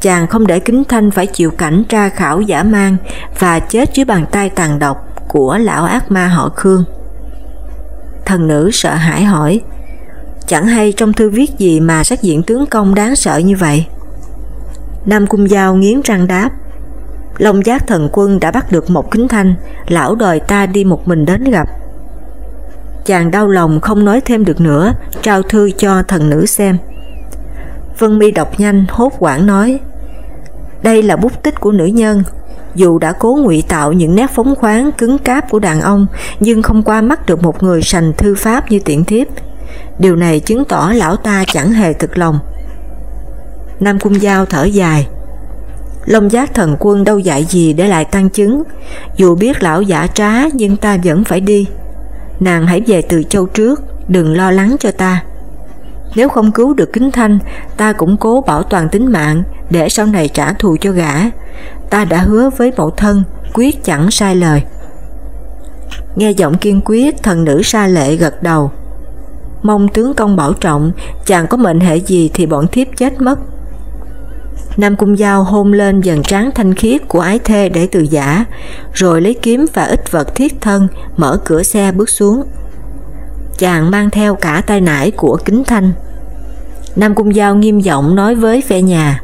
[SPEAKER 1] Chàng không để Kính Thanh phải chịu cảnh tra khảo giả mang và chết dưới bàn tay tàn độc của lão ác ma họ Khương. Thần nữ sợ hãi hỏi, chẳng hay trong thư viết gì mà sắc diện tướng công đáng sợ như vậy? Nam Cung Giao nghiến răng đáp, Long giác thần quân đã bắt được một kính thanh, lão đòi ta đi một mình đến gặp. Chàng đau lòng không nói thêm được nữa, trao thư cho thần nữ xem. Vân mi đọc nhanh, hốt quảng nói, đây là bút tích của nữ nhân, dù đã cố ngụy tạo những nét phóng khoáng cứng cáp của đàn ông nhưng không qua mắt được một người sành thư pháp như tiện thiếp. Điều này chứng tỏ lão ta chẳng hề thực lòng. Nam Cung Giao thở dài. Long giác thần quân đâu dạy gì để lại tăng chứng, dù biết lão giả trá nhưng ta vẫn phải đi. Nàng hãy về từ châu trước, đừng lo lắng cho ta. Nếu không cứu được Kính Thanh, ta cũng cố bảo toàn tính mạng để sau này trả thù cho gã. Ta đã hứa với mẫu thân, quyết chẳng sai lời. Nghe giọng kiên quyết, thần nữ sa lệ gật đầu. Mong tướng công bảo trọng, chàng có mệnh hệ gì thì bọn thiếp chết mất. Nam Cung Giao hôn lên dần trán thanh khiết của ái thê để từ giả, rồi lấy kiếm và ít vật thiết thân, mở cửa xe bước xuống. Chàng mang theo cả tay nải của kính thanh. Nam Cung Giao nghiêm giọng nói với phe nhà.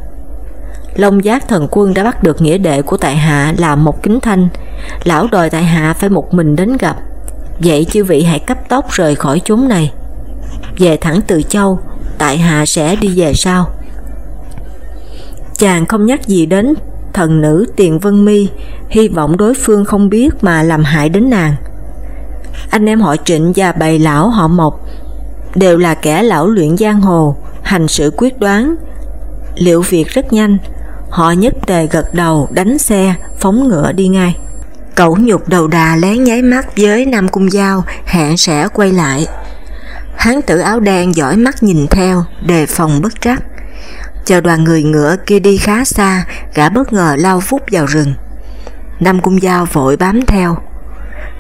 [SPEAKER 1] Long giác thần quân đã bắt được nghĩa đệ của tại hạ là một kính thanh, lão đòi tại hạ phải một mình đến gặp. Vậy chư vị hãy cấp tốc rời khỏi chốn này. Về thẳng từ châu, tại hạ sẽ đi về sau. Chàng không nhắc gì đến thần nữ Tiền Vân Mi, hy vọng đối phương không biết mà làm hại đến nàng. Anh em họ Trịnh và bầy lão họ Mộc đều là kẻ lão luyện giang hồ, hành sự quyết đoán, liệu việc rất nhanh, họ nhất tề gật đầu đánh xe, phóng ngựa đi ngay. Cẩu nhục đầu đà lén nháy mắt với Nam Cung Giao, hẹn sẽ quay lại. Hán tử áo đen giỏi mắt nhìn theo, đề phòng bất trắc. Chờ đoàn người ngựa kia đi khá xa, gã bất ngờ lao phút vào rừng. năm Cung dao vội bám theo.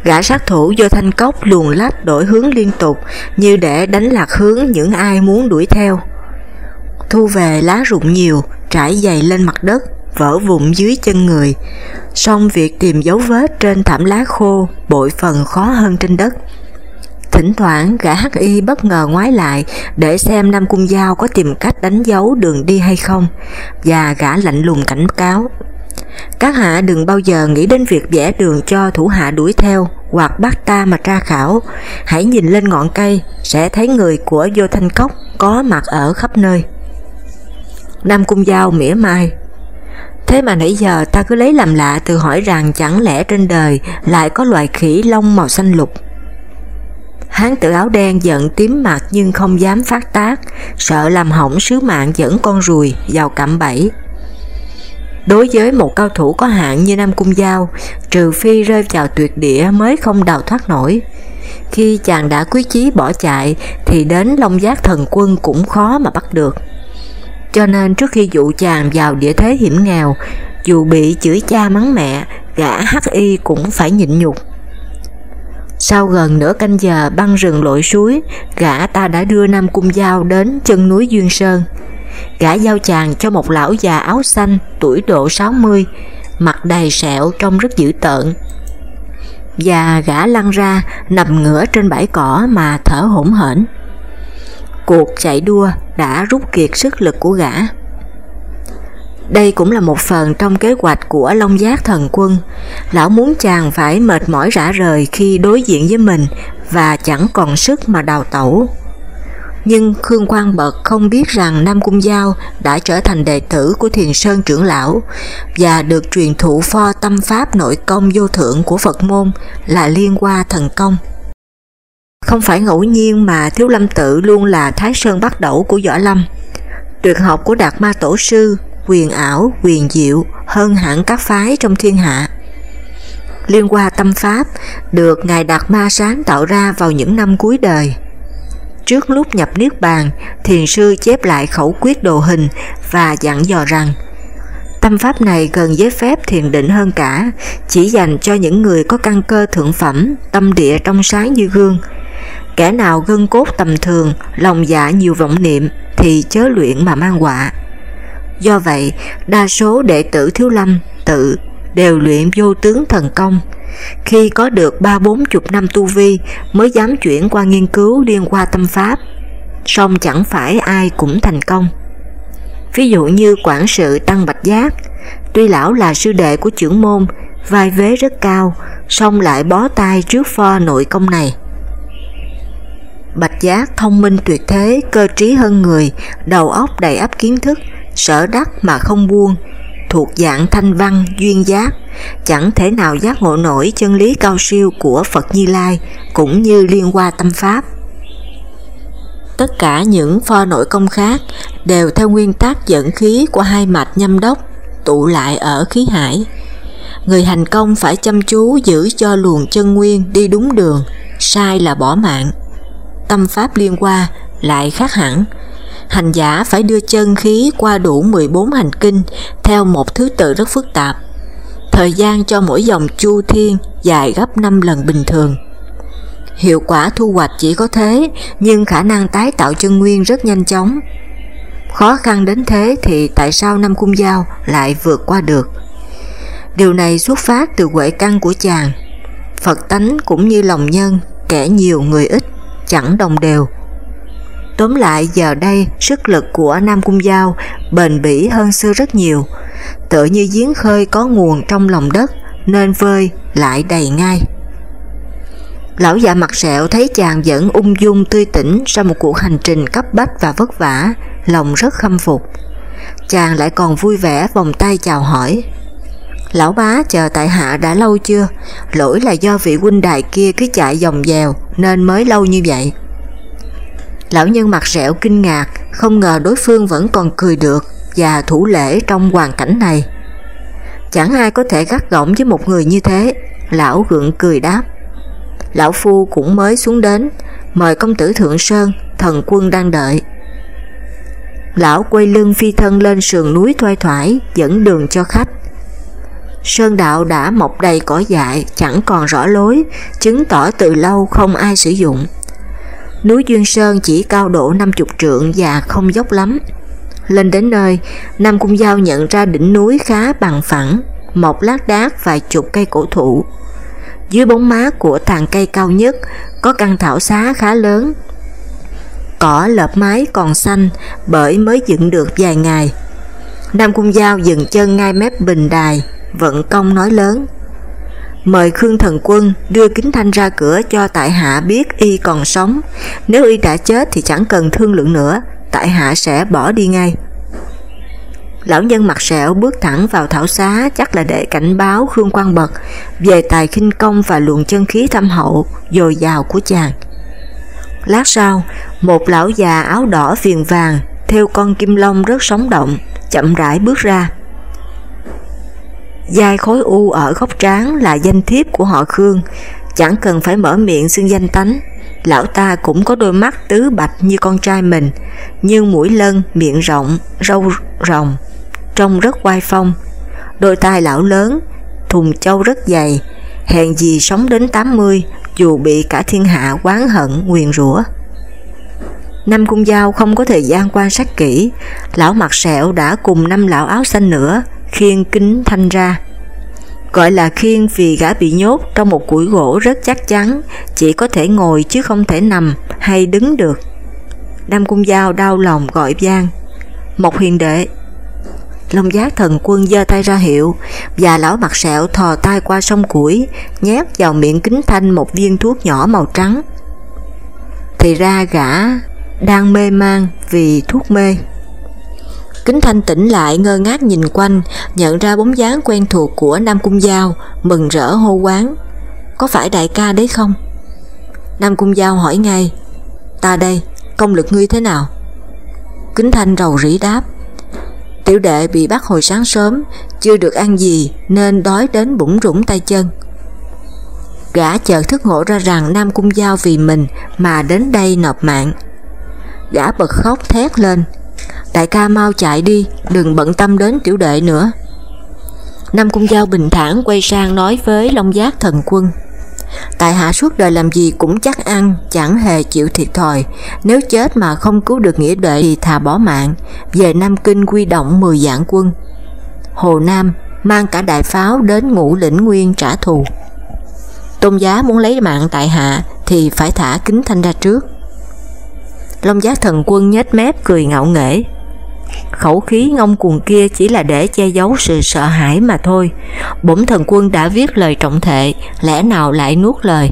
[SPEAKER 1] Gã sát thủ vô thanh cốc luồn lách đổi hướng liên tục như để đánh lạc hướng những ai muốn đuổi theo. Thu về lá rụng nhiều, trải dày lên mặt đất, vỡ vụn dưới chân người. Song việc tìm dấu vết trên thảm lá khô bội phần khó hơn trên đất. Thỉnh thoảng gã hắc y bất ngờ ngoái lại để xem Nam Cung Giao có tìm cách đánh dấu đường đi hay không và gã lạnh lùng cảnh cáo. Các hạ đừng bao giờ nghĩ đến việc vẽ đường cho thủ hạ đuổi theo hoặc bắt ta mà tra khảo. Hãy nhìn lên ngọn cây, sẽ thấy người của vô thanh cốc có mặt ở khắp nơi. Nam Cung Giao mỉa mai, Thế mà nãy giờ ta cứ lấy làm lạ từ hỏi rằng chẳng lẽ trên đời lại có loài khỉ lông màu xanh lục Hán tử áo đen giận tím mặt nhưng không dám phát tác, sợ làm hỏng sứ mạng dẫn con ruồi vào cạm bẫy. Đối với một cao thủ có hạn như Nam Cung Giao, trừ phi rơi vào tuyệt địa mới không đào thoát nổi. Khi chàng đã quyết chí bỏ chạy thì đến Long Giác Thần Quân cũng khó mà bắt được. Cho nên trước khi dụ chàng vào địa thế hiểm nghèo, dù bị chửi cha mắng mẹ, gã hắc y cũng phải nhịn nhục. Sau gần nửa canh giờ băng rừng lội suối, gã ta đã đưa Nam Cung Giao đến chân núi Duyên Sơn. Gã giao chàng cho một lão già áo xanh tuổi độ 60, mặt đầy sẹo trông rất dữ tợn. Và gã lăn ra nằm ngửa trên bãi cỏ mà thở hổn hển. Cuộc chạy đua đã rút kiệt sức lực của gã. Đây cũng là một phần trong kế hoạch của Long Giác Thần Quân. Lão muốn chàng phải mệt mỏi rã rời khi đối diện với mình và chẳng còn sức mà đào tẩu. Nhưng Khương Quang Bật không biết rằng Nam Cung Giao đã trở thành đệ tử của Thiền Sơn trưởng lão và được truyền thụ pho tâm pháp nội công vô thượng của Phật môn là liên hoa thần công. Không phải ngẫu nhiên mà Thiếu Lâm Tự luôn là Thái Sơn bắt đầu của Võ Lâm. Tuyệt học của Đạt Ma Tổ Sư quyền ảo, quyền diệu hơn hẳn các phái trong thiên hạ. Liên qua tâm pháp được Ngài Đạt Ma sáng tạo ra vào những năm cuối đời. Trước lúc nhập Niết Bàn, thiền sư chép lại khẩu quyết đồ hình và dặn dò rằng Tâm pháp này gần với phép thiền định hơn cả, chỉ dành cho những người có căn cơ thượng phẩm, tâm địa trong sáng như gương. Kẻ nào gân cốt tầm thường, lòng dạ nhiều vọng niệm thì chớ luyện mà mang họa. Do vậy, đa số đệ tử Thiếu Lâm tự đều luyện vô tướng thần công. Khi có được ba bốn chục năm tu vi mới dám chuyển qua nghiên cứu liên qua tâm pháp, song chẳng phải ai cũng thành công. Ví dụ như quản sự Tăng Bạch Giác, tuy lão là sư đệ của trưởng môn, vai vế rất cao, song lại bó tay trước pho nội công này. Bạch Giác thông minh tuyệt thế, cơ trí hơn người, đầu óc đầy ắp kiến thức, sở đắc mà không buông, thuộc dạng thanh văn, duyên giác, chẳng thể nào giác ngộ nổi chân lý cao siêu của Phật Như Lai cũng như liên qua tâm pháp. tất cả những pho nội công khác đều theo nguyên tắc dẫn khí của hai mạch nhâm đốc tụ lại ở khí hải. Người hành công phải chăm chú giữ cho luồng chân nguyên đi đúng đường, sai là bỏ mạng. Tâm pháp liên qua lại khác hẳn. Hành giả phải đưa chân khí qua đủ 14 hành kinh theo một thứ tự rất phức tạp. Thời gian cho mỗi dòng chu thiên dài gấp 5 lần bình thường. Hiệu quả thu hoạch chỉ có thế, nhưng khả năng tái tạo chân nguyên rất nhanh chóng. Khó khăn đến thế thì tại sao năm cung dao lại vượt qua được? Điều này xuất phát từ huệ căn của chàng. Phật tánh cũng như lòng nhân, kẻ nhiều người ít, chẳng đồng đều. Tóm lại giờ đây sức lực của Nam Cung Giao bền bỉ hơn xưa rất nhiều, tựa như giếng khơi có nguồn trong lòng đất nên vơi lại đầy ngay. Lão già mặt sẹo thấy chàng vẫn ung dung tươi tỉnh sau một cuộc hành trình cấp bách và vất vả, lòng rất khâm phục. Chàng lại còn vui vẻ vòng tay chào hỏi. Lão bá chờ tại hạ đã lâu chưa? Lỗi là do vị huynh đài kia cứ chạy dòng dèo nên mới lâu như vậy. Lão nhân mặt sẹo kinh ngạc, không ngờ đối phương vẫn còn cười được và thủ lễ trong hoàn cảnh này. Chẳng ai có thể gắt gỏng với một người như thế, lão gượng cười đáp. Lão Phu cũng mới xuống đến, mời công tử Thượng Sơn, thần quân đang đợi. Lão quay lưng phi thân lên sườn núi thoai thoải, dẫn đường cho khách. Sơn đạo đã mọc đầy cỏ dại, chẳng còn rõ lối, chứng tỏ từ lâu không ai sử dụng. Núi Duyên Sơn chỉ cao độ 50 trượng và không dốc lắm. Lên đến nơi, Nam Cung Giao nhận ra đỉnh núi khá bằng phẳng, một lát đác vài chục cây cổ thụ. Dưới bóng má của tàn cây cao nhất có căn thảo xá khá lớn. Cỏ lợp mái còn xanh bởi mới dựng được vài ngày. Nam Cung Giao dừng chân ngay mép bình đài, vận công nói lớn. Mời Khương Thần Quân đưa Kính Thanh ra cửa cho tại hạ biết y còn sống. Nếu y đã chết thì chẳng cần thương lượng nữa, tại hạ sẽ bỏ đi ngay. Lão nhân mặt sẹo bước thẳng vào thảo xá chắc là để cảnh báo Khương Quang Bật về tài khinh công và luồng chân khí thâm hậu, dồi dào của chàng. Lát sau, một lão già áo đỏ viền vàng theo con kim long rất sống động, chậm rãi bước ra. Giai khối u ở góc trán là danh thiếp của họ Khương, chẳng cần phải mở miệng xưng danh tánh. Lão ta cũng có đôi mắt tứ bạch như con trai mình, nhưng mũi lân, miệng rộng, râu rồng, trông rất oai phong. Đôi tai lão lớn, thùng châu rất dày, hèn gì sống đến 80 dù bị cả thiên hạ quán hận nguyền rủa. Năm cung dao không có thời gian quan sát kỹ, lão mặt sẹo đã cùng năm lão áo xanh nữa khiên kính thanh ra. Gọi là khiên vì gã bị nhốt trong một củi gỗ rất chắc chắn, chỉ có thể ngồi chứ không thể nằm hay đứng được. Nam Cung Giao đau lòng gọi vang Một hiền đệ Long giác thần quân giơ tay ra hiệu và lão mặt sẹo thò tay qua sông củi nhét vào miệng kính thanh một viên thuốc nhỏ màu trắng. Thì ra gã đang mê man vì thuốc mê. Kính Thanh tỉnh lại ngơ ngác nhìn quanh, nhận ra bóng dáng quen thuộc của Nam Cung Giao, mừng rỡ hô quán. Có phải đại ca đấy không? Nam Cung Giao hỏi ngay, ta đây, công lực ngươi thế nào? Kính Thanh rầu rĩ đáp, tiểu đệ bị bắt hồi sáng sớm, chưa được ăn gì nên đói đến bụng rủng tay chân. Gã chợt thức ngộ ra rằng Nam Cung Giao vì mình mà đến đây nộp mạng. Gã bật khóc thét lên, đại ca mau chạy đi, đừng bận tâm đến tiểu đệ nữa. Nam Cung Giao bình thản quay sang nói với Long Giác thần quân. Tại hạ suốt đời làm gì cũng chắc ăn, chẳng hề chịu thiệt thòi. Nếu chết mà không cứu được nghĩa đệ thì thà bỏ mạng, về Nam Kinh quy động 10 dạng quân. Hồ Nam mang cả đại pháo đến ngũ lĩnh nguyên trả thù. Tôn giá muốn lấy mạng tại hạ thì phải thả kính thanh ra trước. Long giác thần quân nhếch mép cười ngạo nghễ. Khẩu khí ngông cuồng kia chỉ là để che giấu sự sợ hãi mà thôi. Bổn thần quân đã viết lời trọng thệ, lẽ nào lại nuốt lời.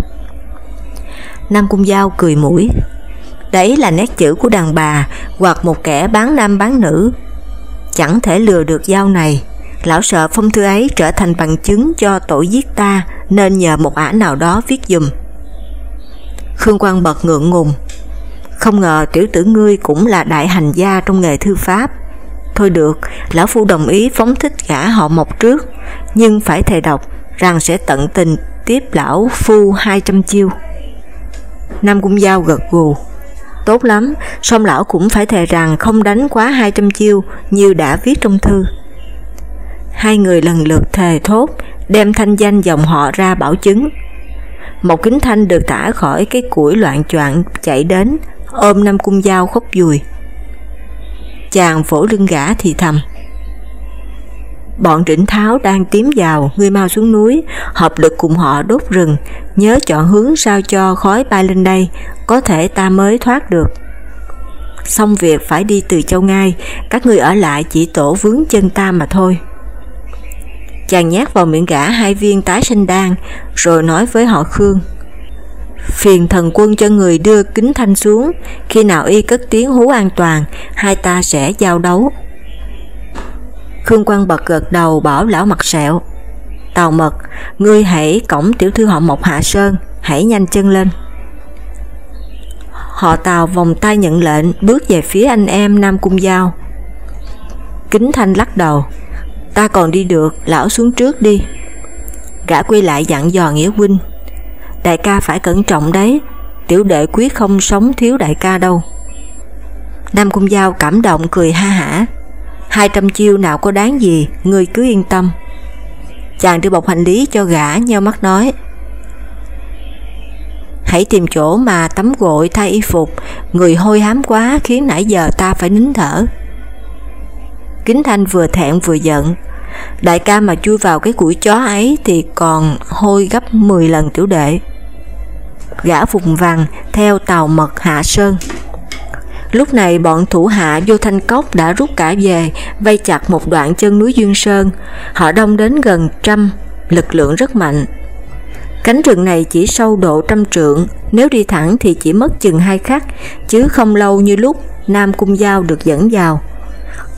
[SPEAKER 1] Nam Cung Giao cười mũi. Đấy là nét chữ của đàn bà hoặc một kẻ bán nam bán nữ. Chẳng thể lừa được Giao này. Lão sợ phong thư ấy trở thành bằng chứng cho tội giết ta nên nhờ một ả nào đó viết dùm. Khương Quang bật ngượng ngùng. Không ngờ tiểu tử ngươi cũng là đại hành gia trong nghề thư pháp. Thôi được, lão phu đồng ý phóng thích gã họ mộc trước, nhưng phải thề độc rằng sẽ tận tình tiếp lão phu 200 chiêu. Nam Cung Giao gật gù. Tốt lắm, song lão cũng phải thề rằng không đánh quá 200 chiêu như đã viết trong thư. Hai người lần lượt thề thốt, đem thanh danh dòng họ ra bảo chứng. Một kính thanh được thả khỏi cái củi loạn choạng chạy đến, ôm Nam Cung Giao khóc dùi. Chàng phổ lưng gã thì thầm. Bọn trịnh tháo đang tiến vào, ngươi mau xuống núi, hợp lực cùng họ đốt rừng, nhớ chọn hướng sao cho khói bay lên đây, có thể ta mới thoát được. Xong việc phải đi từ châu ngai, các ngươi ở lại chỉ tổ vướng chân ta mà thôi. Chàng nhát vào miệng gã hai viên tái sinh đan, rồi nói với họ Khương. Phiền thần quân cho người đưa kính thanh xuống, khi nào y cất tiếng hú an toàn, hai ta sẽ giao đấu. Khương Quang bật gật đầu bảo lão mặt sẹo. Tàu mật, ngươi hãy cổng tiểu thư họ Mộc Hạ Sơn, hãy nhanh chân lên. Họ Tàu vòng tay nhận lệnh bước về phía anh em Nam Cung Giao. Kính Thanh lắc đầu, ta còn đi được, lão xuống trước đi. Gã quay lại dặn dò Nghĩa huynh, đại ca phải cẩn trọng đấy, tiểu đệ quyết không sống thiếu đại ca đâu. Nam Cung Giao cảm động cười ha hả, hai trăm chiêu nào có đáng gì, ngươi cứ yên tâm. Chàng đưa bọc hành lý cho gã nheo mắt nói, Hãy tìm chỗ mà tắm gội thay y phục, người hôi hám quá khiến nãy giờ ta phải nín thở. Kính Thanh vừa thẹn vừa giận, đại ca mà chui vào cái củi chó ấy thì còn hôi gấp 10 lần tiểu đệ. Gã vùng vằng theo tàu mật hạ sơn. Lúc này bọn thủ hạ vô thanh cốc đã rút cả về, vây chặt một đoạn chân núi Duyên Sơn. Họ đông đến gần trăm, lực lượng rất mạnh. Cánh rừng này chỉ sâu độ trăm trượng, nếu đi thẳng thì chỉ mất chừng hai khắc, chứ không lâu như lúc Nam Cung Giao được dẫn vào.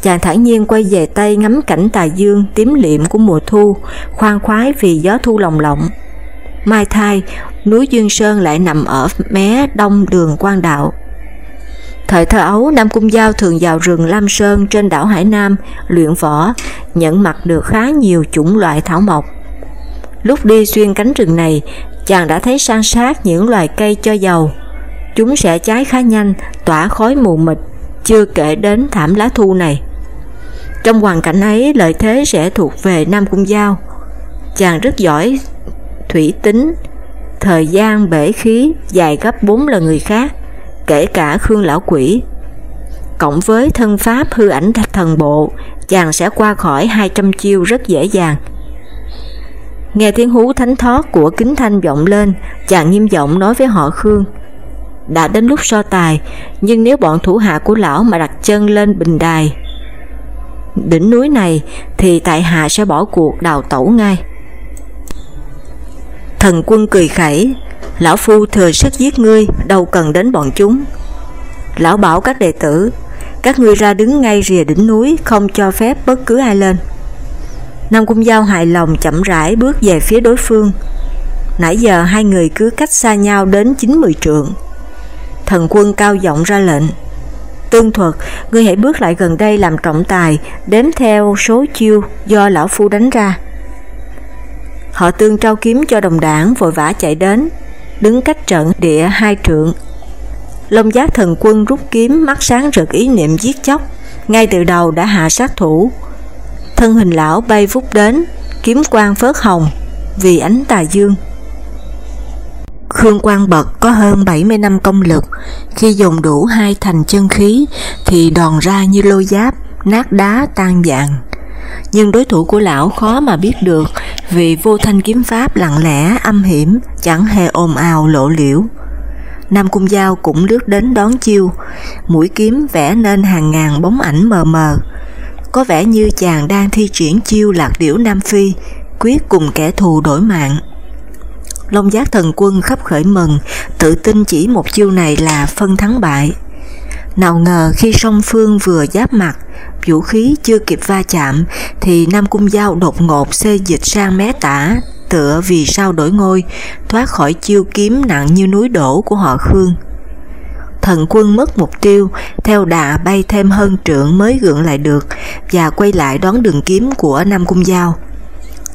[SPEAKER 1] Chàng thản nhiên quay về Tây ngắm cảnh tà dương tím liệm của mùa thu, khoan khoái vì gió thu lồng lộng. Mai thai, núi Duyên Sơn lại nằm ở mé đông đường quan đạo. Thời thơ ấu, Nam Cung Giao thường vào rừng Lam Sơn trên đảo Hải Nam luyện võ, nhận mặt được khá nhiều chủng loại thảo mộc. Lúc đi xuyên cánh rừng này, chàng đã thấy san sát những loài cây cho dầu. Chúng sẽ cháy khá nhanh, tỏa khói mù mịt, chưa kể đến thảm lá thu này. Trong hoàn cảnh ấy, lợi thế sẽ thuộc về Nam Cung Giao. Chàng rất giỏi thủy tính, thời gian bể khí dài gấp 4 lần người khác kể cả Khương Lão Quỷ. Cộng với thân pháp hư ảnh thần bộ, chàng sẽ qua khỏi 200 chiêu rất dễ dàng. Nghe tiếng hú thánh thoát của kính thanh vọng lên, chàng nghiêm giọng nói với họ Khương. Đã đến lúc so tài, nhưng nếu bọn thủ hạ của lão mà đặt chân lên bình đài, đỉnh núi này, thì tại hạ sẽ bỏ cuộc đào tẩu ngay. Thần quân cười khẩy, Lão Phu thừa sức giết ngươi, đâu cần đến bọn chúng. Lão bảo các đệ tử, các ngươi ra đứng ngay rìa đỉnh núi, không cho phép bất cứ ai lên. Nam Cung Giao hài lòng chậm rãi bước về phía đối phương. Nãy giờ hai người cứ cách xa nhau đến 90 trượng. Thần quân cao giọng ra lệnh. Tương thuật, ngươi hãy bước lại gần đây làm trọng tài, đếm theo số chiêu do lão phu đánh ra. Họ tương trao kiếm cho đồng đảng vội vã chạy đến, đứng cách trận địa hai trượng. Long giác thần quân rút kiếm mắt sáng rực ý niệm giết chóc, ngay từ đầu đã hạ sát thủ. Thân hình lão bay vút đến, kiếm quang phớt hồng, vì ánh tà dương. Khương Quang Bật có hơn 70 năm công lực, khi dùng đủ hai thành chân khí thì đòn ra như lô giáp, nát đá tan dạng. Nhưng đối thủ của lão khó mà biết được vì vô thanh kiếm pháp lặng lẽ, âm hiểm, chẳng hề ồn ào lộ liễu. Nam Cung Giao cũng lướt đến đón chiêu, mũi kiếm vẽ nên hàng ngàn bóng ảnh mờ mờ. Có vẻ như chàng đang thi triển chiêu lạc điểu Nam Phi, quyết cùng kẻ thù đổi mạng. Long giác thần quân khắp khởi mừng, tự tin chỉ một chiêu này là phân thắng bại. Nào ngờ khi song phương vừa giáp mặt, vũ khí chưa kịp va chạm thì Nam Cung Giao đột ngột xê dịch sang mé tả, tựa vì sao đổi ngôi, thoát khỏi chiêu kiếm nặng như núi đổ của họ Khương. thần quân mất mục tiêu, theo đà bay thêm hơn trượng mới gượng lại được và quay lại đón đường kiếm của Nam Cung Giao.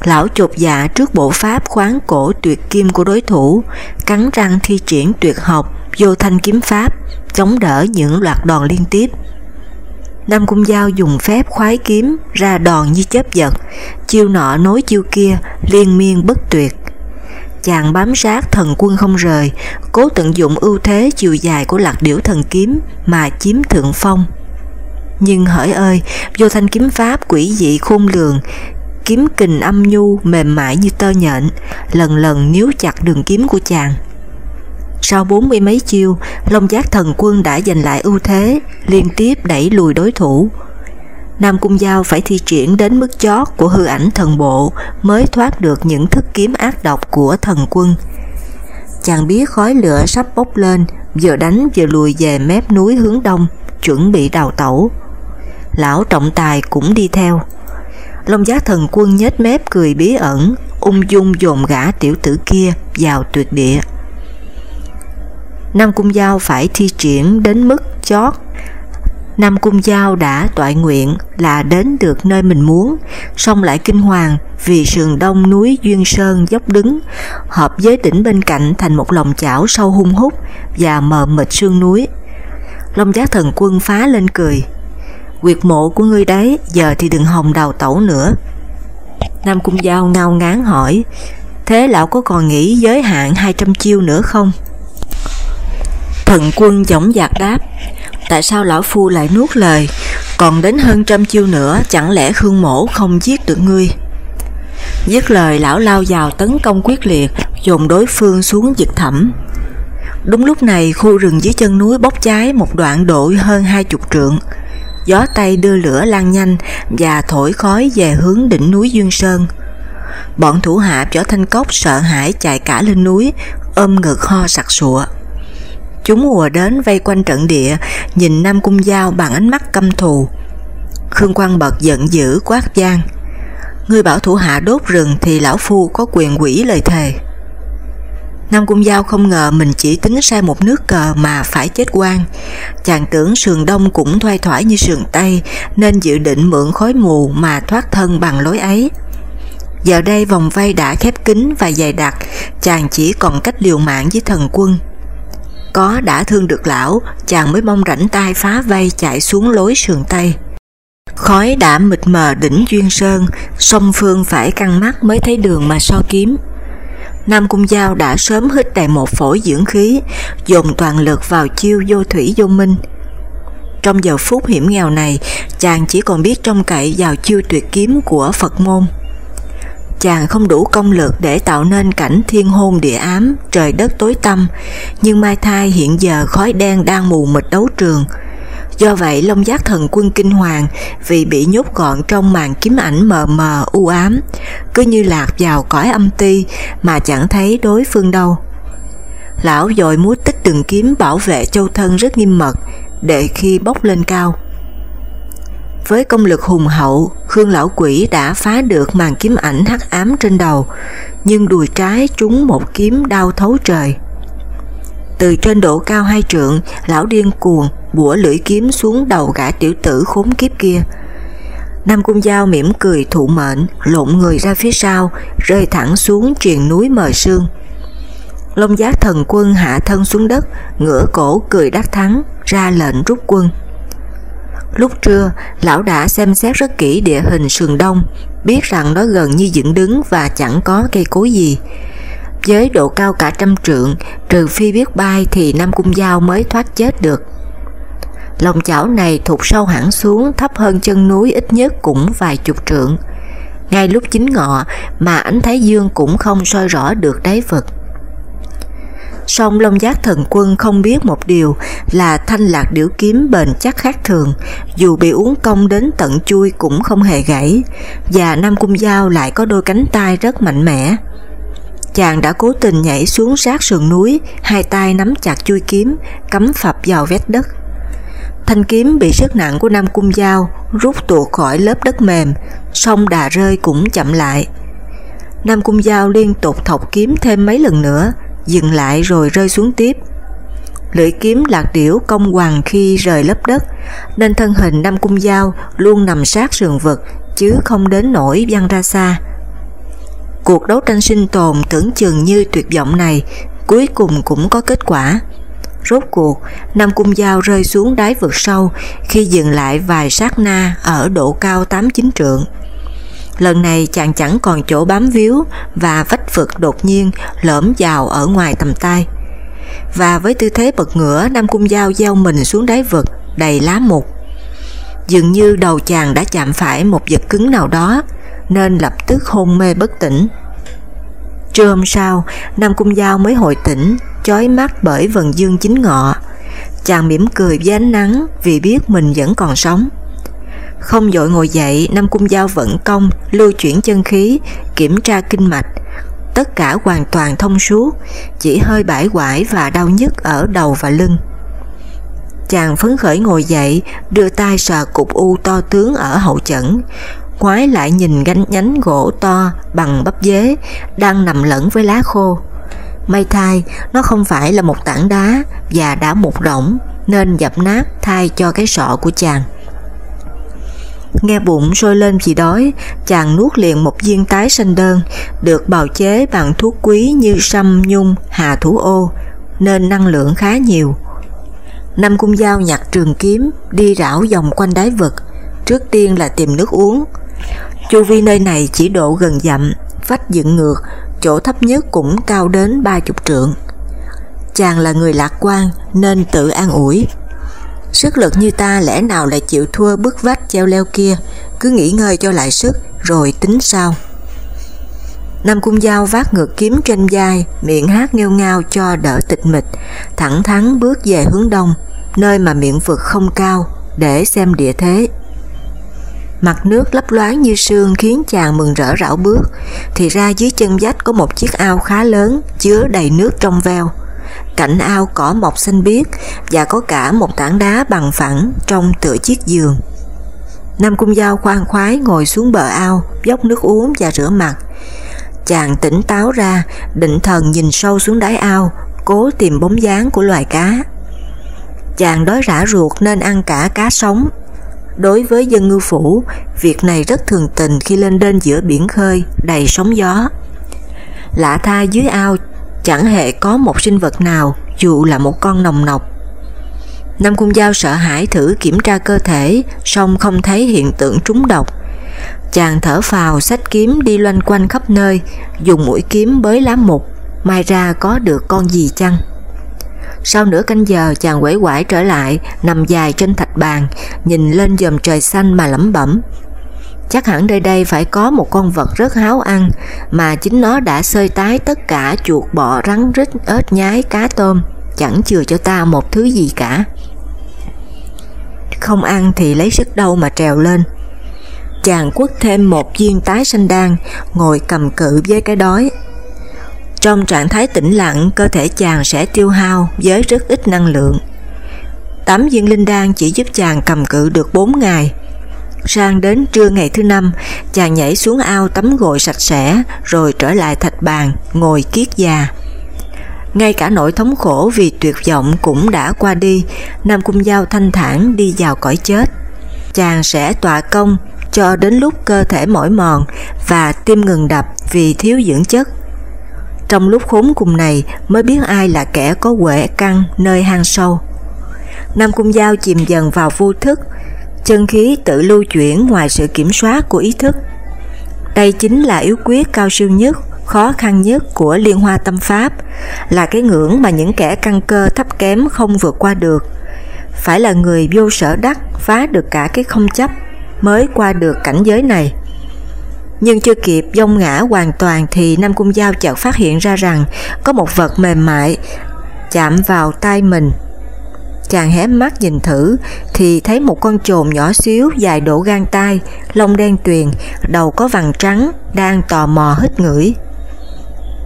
[SPEAKER 1] Lão chột dạ trước bộ pháp khoáng cổ tuyệt kim của đối thủ, cắn răng thi triển tuyệt học vô thanh kiếm pháp, chống đỡ những loạt đòn liên tiếp. Nam Cung Giao dùng phép khoái kiếm ra đòn như chớp giật, chiêu nọ nối chiêu kia, liên miên bất tuyệt. Chàng bám sát thần quân không rời, cố tận dụng ưu thế chiều dài của lạc điểu thần kiếm mà chiếm thượng phong. Nhưng hỡi ơi, vô thanh kiếm pháp quỷ dị khôn lường, kiếm kình âm nhu mềm mại như tơ nhện, lần lần níu chặt đường kiếm của chàng. Sau bốn mươi mấy chiêu, Long Giác Thần Quân đã giành lại ưu thế, liên tiếp đẩy lùi đối thủ. Nam Cung Giao phải thi triển đến mức chót của hư ảnh thần bộ mới thoát được những thức kiếm ác độc của thần quân. Chàng biết khói lửa sắp bốc lên, vừa đánh vừa lùi về mép núi hướng đông, chuẩn bị đào tẩu. Lão trọng tài cũng đi theo. Long Giác Thần Quân nhếch mép cười bí ẩn, ung dung dồn gã tiểu tử kia vào tuyệt địa. Nam Cung Giao phải thi triển đến mức chót. Nam Cung Giao đã toại nguyện là đến được nơi mình muốn, song lại kinh hoàng vì sườn đông núi Duyên Sơn dốc đứng, hợp với đỉnh bên cạnh thành một lòng chảo sâu hung hút và mờ mịt sương núi. Long Giác Thần Quân phá lên cười, quyệt mộ của ngươi đấy, giờ thì đừng hòng đào tẩu nữa. Nam Cung Giao ngao ngán hỏi, thế lão có còn nghĩ giới hạn 200 chiêu nữa không? Thần quân dõng dạc đáp, tại sao lão phu lại nuốt lời, còn đến hơn trăm chiêu nữa chẳng lẽ Khương Mổ không giết được ngươi? Dứt lời lão lao vào tấn công quyết liệt, dồn đối phương xuống vực thẳm. Đúng lúc này khu rừng dưới chân núi bốc cháy một đoạn độ hơn hai chục trượng, gió tay đưa lửa lan nhanh và thổi khói về hướng đỉnh núi Duyên Sơn. Bọn thủ hạ võ thanh cốc sợ hãi chạy cả lên núi, ôm ngực ho sặc sụa. Chúng hùa đến vây quanh trận địa, nhìn Nam Cung Giao bằng ánh mắt căm thù. Khương Quang bật giận dữ quát gian. Ngươi bảo thủ hạ đốt rừng thì lão phu có quyền quỷ lời thề. Nam Cung Giao không ngờ mình chỉ tính sai một nước cờ mà phải chết quan. Chàng tưởng sườn đông cũng thoai thoải như sườn tây nên dự định mượn khói mù mà thoát thân bằng lối ấy. Giờ đây vòng vây đã khép kín và dày đặc, chàng chỉ còn cách liều mạng với thần quân. Có đã thương được lão, chàng mới mong rảnh tay phá vây chạy xuống lối sườn Tây. Khói đã mịt mờ đỉnh Duyên Sơn, song phương phải căng mắt mới thấy đường mà so kiếm. Nam Cung Giao đã sớm hít đầy một phổi dưỡng khí, dồn toàn lực vào chiêu vô thủy vô minh. Trong giờ phút hiểm nghèo này, chàng chỉ còn biết trông cậy vào chiêu tuyệt kiếm của Phật môn chàng không đủ công lực để tạo nên cảnh thiên hôn địa ám, trời đất tối tăm, nhưng Mai Thai hiện giờ khói đen đang mù mịt đấu trường. Do vậy Long Giác Thần Quân kinh hoàng vì bị nhốt gọn trong màn kiếm ảnh mờ mờ u ám, cứ như lạc vào cõi âm ti mà chẳng thấy đối phương đâu. Lão dội múa tích đường kiếm bảo vệ châu thân rất nghiêm mật, để khi bốc lên cao. Với công lực hùng hậu, Khương Lão Quỷ đã phá được màn kiếm ảnh hắc ám trên đầu, nhưng đùi trái trúng một kiếm đau thấu trời. Từ trên độ cao hai trượng, lão điên cuồng bủa lưỡi kiếm xuống đầu gã tiểu tử khốn kiếp kia. Nam Cung Giao mỉm cười thụ mệnh, lộn người ra phía sau, rơi thẳng xuống triền núi mờ sương. Long giác thần quân hạ thân xuống đất, ngửa cổ cười đắc thắng, ra lệnh rút quân. Lúc trưa, lão đã xem xét rất kỹ địa hình sườn đông, biết rằng nó gần như dựng đứng và chẳng có cây cối gì. Với độ cao cả trăm trượng, trừ phi biết bay thì Nam Cung Giao mới thoát chết được. Lòng chảo này thụt sâu hẳn xuống thấp hơn chân núi ít nhất cũng vài chục trượng. Ngay lúc chính ngọ mà ánh thái dương cũng không soi rõ được đáy vực song Long Giác Thần Quân không biết một điều là thanh lạc điểu kiếm bền chắc khác thường, dù bị uống công đến tận chui cũng không hề gãy, và Nam Cung Giao lại có đôi cánh tay rất mạnh mẽ. Chàng đã cố tình nhảy xuống sát sườn núi, hai tay nắm chặt chui kiếm, cắm phập vào vết đất. Thanh kiếm bị sức nặng của Nam Cung Giao rút tuột khỏi lớp đất mềm, song đà rơi cũng chậm lại. Nam Cung Giao liên tục thọc kiếm thêm mấy lần nữa, dừng lại rồi rơi xuống tiếp. lưỡi kiếm lạc điểu công hoàng khi rời lớp đất, nên thân hình Nam Cung Giao luôn nằm sát sườn vực chứ không đến nổi văng ra xa. Cuộc đấu tranh sinh tồn tưởng chừng như tuyệt vọng này cuối cùng cũng có kết quả. Rốt cuộc, Nam Cung Giao rơi xuống đáy vực sâu khi dừng lại vài sát na ở độ cao 8-9 trượng. Lần này chàng chẳng còn chỗ bám víu và vách vực đột nhiên lõm vào ở ngoài tầm tay. Và với tư thế bật ngửa, Nam Cung Giao gieo mình xuống đáy vực đầy lá mục. Dường như đầu chàng đã chạm phải một vật cứng nào đó, nên lập tức hôn mê bất tỉnh. Trưa hôm sau, Nam Cung Giao mới hồi tỉnh, chói mắt bởi vần dương chính ngọ. Chàng mỉm cười với ánh nắng vì biết mình vẫn còn sống. Không dội ngồi dậy, Nam Cung Giao vận công, lưu chuyển chân khí, kiểm tra kinh mạch. Tất cả hoàn toàn thông suốt, chỉ hơi bãi quải và đau nhức ở đầu và lưng. Chàng phấn khởi ngồi dậy, đưa tay sờ cục u to tướng ở hậu chẩn, ngoái lại nhìn gánh nhánh gỗ to bằng bắp dế đang nằm lẫn với lá khô. May thay, nó không phải là một tảng đá và đã mục rỗng nên dập nát thay cho cái sọ của chàng. Nghe bụng sôi lên vì đói, chàng nuốt liền một viên tái sanh đơn, được bào chế bằng thuốc quý như sâm, nhung, hà thủ ô, nên năng lượng khá nhiều. Năm cung dao nhặt trường kiếm, đi rảo vòng quanh đáy vực, trước tiên là tìm nước uống. Chu vi nơi này chỉ độ gần dặm, vách dựng ngược, chỗ thấp nhất cũng cao đến ba chục trượng. Chàng là người lạc quan nên tự an ủi. Sức lực như ta lẽ nào lại chịu thua bước vách treo leo kia, cứ nghỉ ngơi cho lại sức rồi tính sao. Nam Cung Giao vác ngược kiếm trên vai, miệng hát nghêu ngao cho đỡ tịch mịch, thẳng thắn bước về hướng đông, nơi mà miệng vực không cao, để xem địa thế. Mặt nước lấp loáng như sương khiến chàng mừng rỡ rảo bước, thì ra dưới chân vách có một chiếc ao khá lớn, chứa đầy nước trong veo. Cạnh ao cỏ mọc xanh biếc và có cả một tảng đá bằng phẳng trong tựa chiếc giường. Nam Cung Giao khoan khoái ngồi xuống bờ ao, dốc nước uống và rửa mặt. Chàng tỉnh táo ra, định thần nhìn sâu xuống đáy ao, cố tìm bóng dáng của loài cá. Chàng đói rã ruột nên ăn cả cá sống. Đối với dân ngư phủ, việc này rất thường tình khi lên đên giữa biển khơi, đầy sóng gió. Lạ tha dưới ao chẳng hề có một sinh vật nào dù là một con nồng nọc. Nam Cung Giao sợ hãi thử kiểm tra cơ thể, song không thấy hiện tượng trúng độc. Chàng thở phào sách kiếm đi loanh quanh khắp nơi, dùng mũi kiếm bới lá mục, mai ra có được con gì chăng? Sau nửa canh giờ chàng quẩy quải trở lại, nằm dài trên thạch bàn, nhìn lên dòm trời xanh mà lẩm bẩm. Chắc hẳn nơi đây phải có một con vật rất háo ăn, mà chính nó đã sơi tái tất cả chuột bọ rắn rít ếch nhái cá tôm, chẳng chừa cho ta một thứ gì cả. Không ăn thì lấy sức đâu mà trèo lên. Chàng quất thêm một viên tái xanh đan, ngồi cầm cự với cái đói, trong trạng thái tĩnh lặng, cơ thể chàng sẽ tiêu hao với rất ít năng lượng. Tắm viên linh đan chỉ giúp chàng cầm cự được 4 ngày. Sang đến trưa ngày thứ năm, chàng nhảy xuống ao tắm gội sạch sẽ rồi trở lại thạch bàn, ngồi kiết già. Ngay cả nỗi thống khổ vì tuyệt vọng cũng đã qua đi, Nam Cung Giao thanh thản đi vào cõi chết. Chàng sẽ tọa công cho đến lúc cơ thể mỏi mòn và tim ngừng đập vì thiếu dưỡng chất trong lúc khốn cùng này mới biết ai là kẻ có quệ căng nơi hang sâu. Nam Cung Giao chìm dần vào vô thức, chân khí tự lưu chuyển ngoài sự kiểm soát của ý thức. Đây chính là yếu quyết cao siêu nhất, khó khăn nhất của liên hoa tâm pháp, là cái ngưỡng mà những kẻ căn cơ thấp kém không vượt qua được. Phải là người vô sở đắc phá được cả cái không chấp mới qua được cảnh giới này. Nhưng chưa kịp dông ngã hoàn toàn thì Nam Cung Giao chợt phát hiện ra rằng có một vật mềm mại chạm vào tay mình. Chàng hé mắt nhìn thử thì thấy một con trồn nhỏ xíu dài đổ gan tay, lông đen tuyền, đầu có vằn trắng, đang tò mò hít ngửi.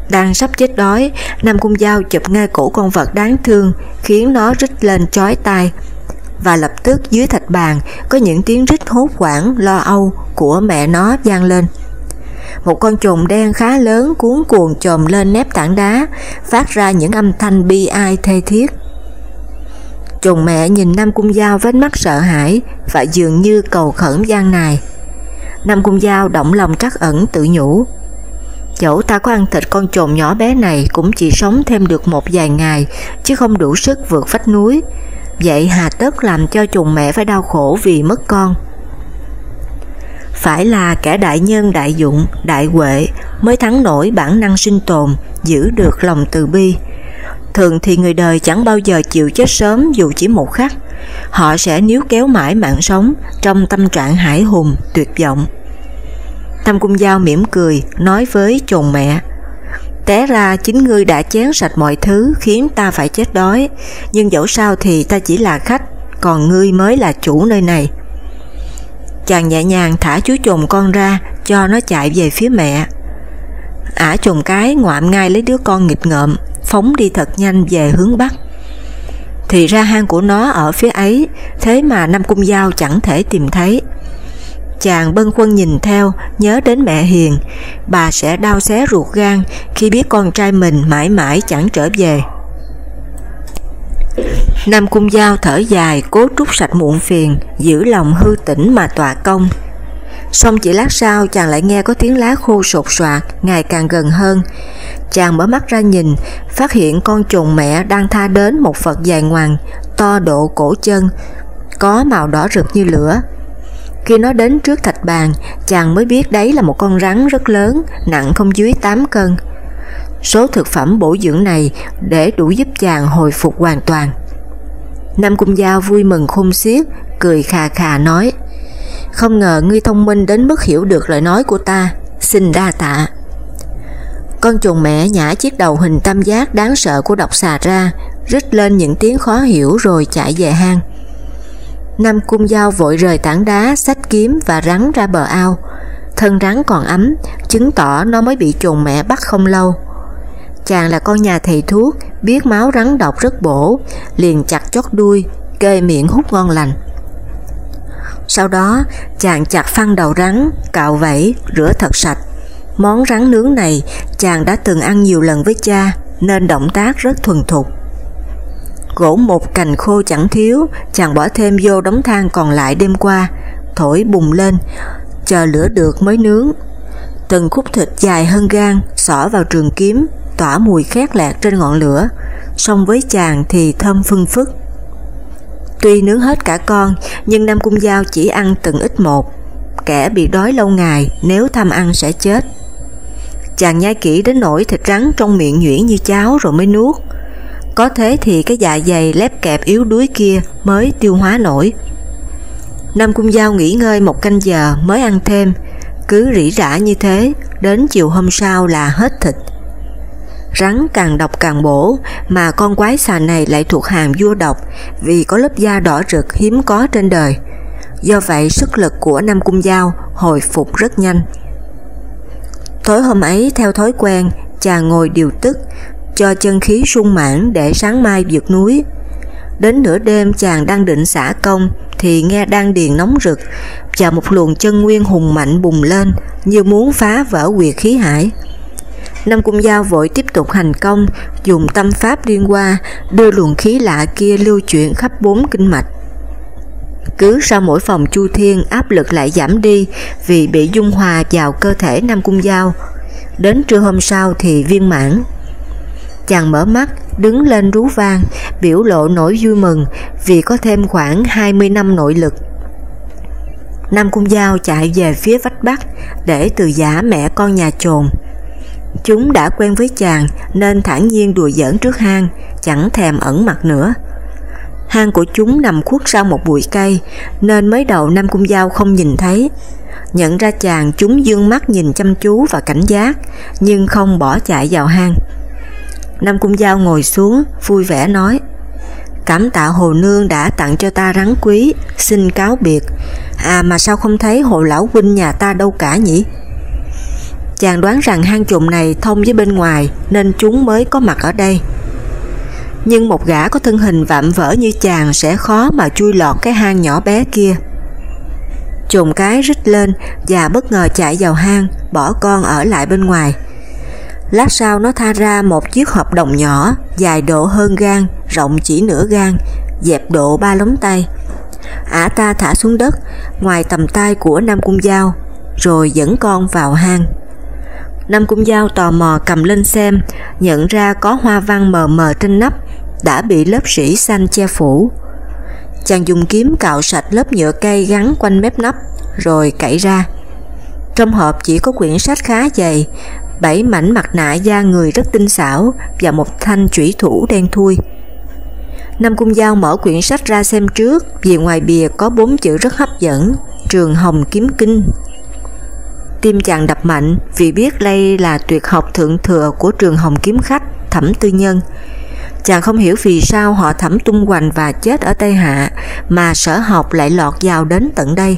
[SPEAKER 1] Đang sắp chết đói, Nam Cung Giao chụp ngay cổ con vật đáng thương khiến nó rít lên chói tai và lập tức dưới thạch bàn có những tiếng rít hốt hoảng lo âu của mẹ nó vang lên. Một con trồn đen khá lớn cuốn cuồng trồm lên nép tảng đá, phát ra những âm thanh bi ai thê thiết. Trùng mẹ nhìn Nam Cung Giao với mắt sợ hãi và dường như cầu khẩn gian nài. Nam Cung Giao động lòng trắc ẩn tự nhủ. Dẫu ta có ăn thịt con trồn nhỏ bé này cũng chỉ sống thêm được một vài ngày chứ không đủ sức vượt vách núi. Vậy hà tất làm cho trùng mẹ phải đau khổ vì mất con. Phải là kẻ đại nhân đại dụng, đại huệ mới thắng nổi bản năng sinh tồn, giữ được lòng từ bi. Thường thì người đời chẳng bao giờ chịu chết sớm dù chỉ một khắc. Họ sẽ níu kéo mãi mạng sống trong tâm trạng hải hùng, tuyệt vọng. Tam Cung Giao mỉm cười, nói với chồng mẹ, Té ra chính ngươi đã chén sạch mọi thứ khiến ta phải chết đói, nhưng dẫu sao thì ta chỉ là khách, còn ngươi mới là chủ nơi này. Chàng nhẹ nhàng thả chú chồn con ra cho nó chạy về phía mẹ. Ả chồng cái ngoạm ngay lấy đứa con nghịch ngợm, phóng đi thật nhanh về hướng Bắc. Thì ra hang của nó ở phía ấy, thế mà Nam Cung Giao chẳng thể tìm thấy. Chàng bân quân nhìn theo, nhớ đến mẹ Hiền, bà sẽ đau xé ruột gan khi biết con trai mình mãi mãi chẳng trở về. Nam Cung Giao thở dài cố trút sạch muộn phiền, giữ lòng hư tỉnh mà tòa công. Xong chỉ lát sau chàng lại nghe có tiếng lá khô sột soạt ngày càng gần hơn. Chàng mở mắt ra nhìn, phát hiện con trùng mẹ đang tha đến một vật dài ngoằng, to độ cổ chân, có màu đỏ rực như lửa. Khi nó đến trước thạch bàn, chàng mới biết đấy là một con rắn rất lớn, nặng không dưới 8 cân. Số thực phẩm bổ dưỡng này để đủ giúp chàng hồi phục hoàn toàn. Nam Cung Giao vui mừng khôn xiết, cười khà khà nói không ngờ ngươi thông minh đến mức hiểu được lời nói của ta, xin đa tạ. Con trùng mẹ nhả chiếc đầu hình tam giác đáng sợ của độc xà ra, rít lên những tiếng khó hiểu rồi chạy về hang. Nam Cung Giao vội rời tảng đá, sách kiếm và rắn ra bờ ao. Thân rắn còn ấm, chứng tỏ nó mới bị trùng mẹ bắt không lâu. Chàng là con nhà thầy thuốc, biết máu rắn độc rất bổ, liền chặt chót đuôi, kê miệng hút ngon lành. Sau đó, chàng chặt phăng đầu rắn, cạo vẫy, rửa thật sạch. Món rắn nướng này chàng đã từng ăn nhiều lần với cha, nên động tác rất thuần thục. Gỗ một cành khô chẳng thiếu, chàng bỏ thêm vô đống than còn lại đêm qua, thổi bùng lên, chờ lửa được mới nướng. Từng khúc thịt dài hơn gan, xỏ vào trường kiếm, tỏa mùi khét lẹt trên ngọn lửa, song với chàng thì thơm phưng phức. Tuy nướng hết cả con, nhưng Nam Cung Giao chỉ ăn từng ít một, kẻ bị đói lâu ngày nếu tham ăn sẽ chết. Chàng nhai kỹ đến nỗi thịt rắn trong miệng nhuyễn như cháo rồi mới nuốt. Có thế thì cái dạ dày lép kẹp yếu đuối kia mới tiêu hóa nổi. Nam Cung Giao nghỉ ngơi một canh giờ mới ăn thêm, cứ rỉ rả như thế, đến chiều hôm sau là hết thịt. Rắn càng độc càng bổ, mà con quái xà này lại thuộc hàng vua độc vì có lớp da đỏ rực hiếm có trên đời. Do vậy sức lực của Nam Cung Giao hồi phục rất nhanh. Tối hôm ấy theo thói quen, chàng ngồi điều tức, cho chân khí sung mãn để sáng mai vượt núi. Đến nửa đêm chàng đang định xả công thì nghe đan điền nóng rực và một luồng chân nguyên hùng mạnh bùng lên như muốn phá vỡ quyệt khí hải. Nam Cung Giao vội tiếp tục hành công, dùng tâm pháp liên qua, đưa luồng khí lạ kia lưu chuyển khắp bốn kinh mạch. Cứ sau mỗi phòng chu thiên áp lực lại giảm đi vì bị dung hòa vào cơ thể Nam Cung Giao. Đến trưa hôm sau thì viên mãn. Chàng mở mắt, đứng lên rú vang, biểu lộ nỗi vui mừng vì có thêm khoảng 20 năm nội lực. Nam Cung Giao chạy về phía vách bắc để từ giả mẹ con nhà trồn. Chúng đã quen với chàng nên thản nhiên đùa giỡn trước hang, chẳng thèm ẩn mặt nữa. Hang của chúng nằm khuất sau một bụi cây nên mới đầu Nam Cung Giao không nhìn thấy. Nhận ra chàng chúng dương mắt nhìn chăm chú và cảnh giác nhưng không bỏ chạy vào hang. Nam Cung Giao ngồi xuống vui vẻ nói Cảm tạ Hồ Nương đã tặng cho ta rắn quý, xin cáo biệt. À mà sao không thấy Hồ Lão Huynh nhà ta đâu cả nhỉ? Chàng đoán rằng hang trùng này thông với bên ngoài nên chúng mới có mặt ở đây. Nhưng một gã có thân hình vạm vỡ như chàng sẽ khó mà chui lọt cái hang nhỏ bé kia. Trùng cái rít lên và bất ngờ chạy vào hang, bỏ con ở lại bên ngoài. Lát sau nó tha ra một chiếc hộp đồng nhỏ, dài độ hơn gan, rộng chỉ nửa gan, dẹp độ ba lóng tay. Ả ta thả xuống đất, ngoài tầm tay của Nam Cung Giao, rồi dẫn con vào hang. Nam Cung Giao tò mò cầm lên xem, nhận ra có hoa văn mờ mờ trên nắp, đã bị lớp sỉ xanh che phủ. Chàng dùng kiếm cạo sạch lớp nhựa cây gắn quanh mép nắp, rồi cậy ra. Trong hộp chỉ có quyển sách khá dày, bảy mảnh mặt nạ da người rất tinh xảo và một thanh chủy thủ đen thui. Nam Cung Giao mở quyển sách ra xem trước vì ngoài bìa có bốn chữ rất hấp dẫn, Trường Hồng Kiếm Kinh. Tim chàng đập mạnh vì biết đây là tuyệt học thượng thừa của trường Hồng Kiếm Khách, Thẩm Tư Nhân. Chàng không hiểu vì sao họ thẩm tung hoành và chết ở Tây Hạ mà sở học lại lọt vào đến tận đây.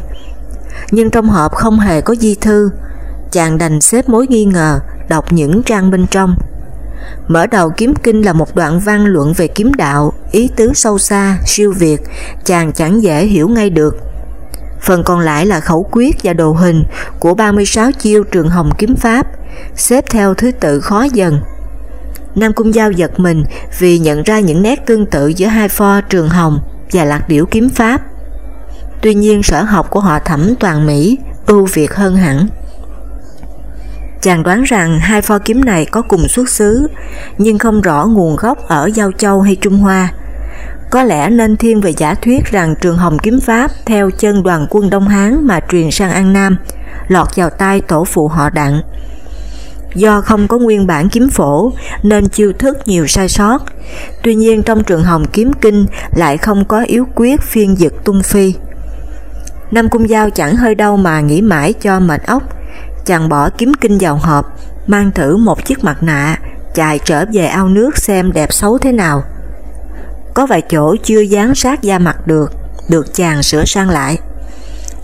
[SPEAKER 1] Nhưng trong hộp không hề có di thư, chàng đành xếp mối nghi ngờ, đọc những trang bên trong. Mở đầu kiếm kinh là một đoạn văn luận về kiếm đạo, ý tứ sâu xa, siêu việt, chàng chẳng dễ hiểu ngay được. Phần còn lại là khẩu quyết và đồ hình của 36 chiêu trường hồng kiếm pháp, xếp theo thứ tự khó dần. Nam Cung Giao giật mình vì nhận ra những nét tương tự giữa hai pho trường hồng và lạc điểu kiếm pháp. Tuy nhiên sở học của họ thẩm toàn Mỹ ưu việt hơn hẳn. Chàng đoán rằng hai pho kiếm này có cùng xuất xứ, nhưng không rõ nguồn gốc ở Giao Châu hay Trung Hoa. Có lẽ nên thiên về giả thuyết rằng trường Hồng Kiếm Pháp theo chân đoàn quân Đông Hán mà truyền sang An Nam, lọt vào tay tổ phụ họ đặng. Do không có nguyên bản kiếm phổ nên chiêu thức nhiều sai sót, tuy nhiên trong trường Hồng Kiếm Kinh lại không có yếu quyết phiên dịch tung phi. Nam Cung Giao chẳng hơi đâu mà nghĩ mãi cho mệt ốc, chàng bỏ kiếm kinh vào hộp, mang thử một chiếc mặt nạ, chạy trở về ao nước xem đẹp xấu thế nào. Có vài chỗ chưa dán sát da mặt được, được chàng sửa sang lại.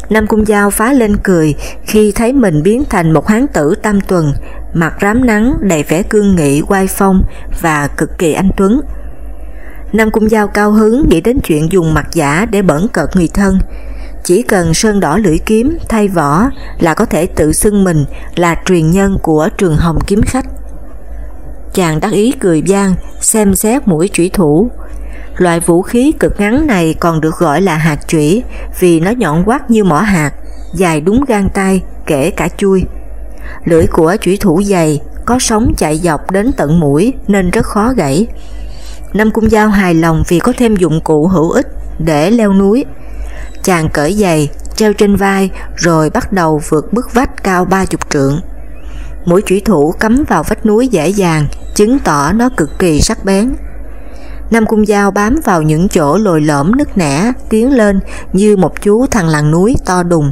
[SPEAKER 1] Nam Cung Giao phá lên cười khi thấy mình biến thành một hán tử tam tuần, mặt rám nắng đầy vẻ cương nghị quai phong và cực kỳ anh tuấn. Nam Cung Giao cao hứng nghĩ đến chuyện dùng mặt giả để bẩn cợt người thân, chỉ cần sơn đỏ lưỡi kiếm thay vỏ là có thể tự xưng mình là truyền nhân của trường hồng kiếm khách. Chàng đắc ý cười gian, xem xét mũi chủy thủ. Loại vũ khí cực ngắn này còn được gọi là hạt chủy vì nó nhọn quát như mỏ hạt, dài đúng gan tay, kể cả chui. Lưỡi của chủy thủ dày, có sóng chạy dọc đến tận mũi nên rất khó gãy. Năm cung giao hài lòng vì có thêm dụng cụ hữu ích để leo núi. Chàng cởi giày, treo trên vai rồi bắt đầu vượt bức vách cao ba chục trượng. Mũi chủy thủ cắm vào vách núi dễ dàng, chứng tỏ nó cực kỳ sắc bén. Nam cung dao bám vào những chỗ lồi lõm nứt nẻ, tiến lên như một chú thằng lằn núi to đùng.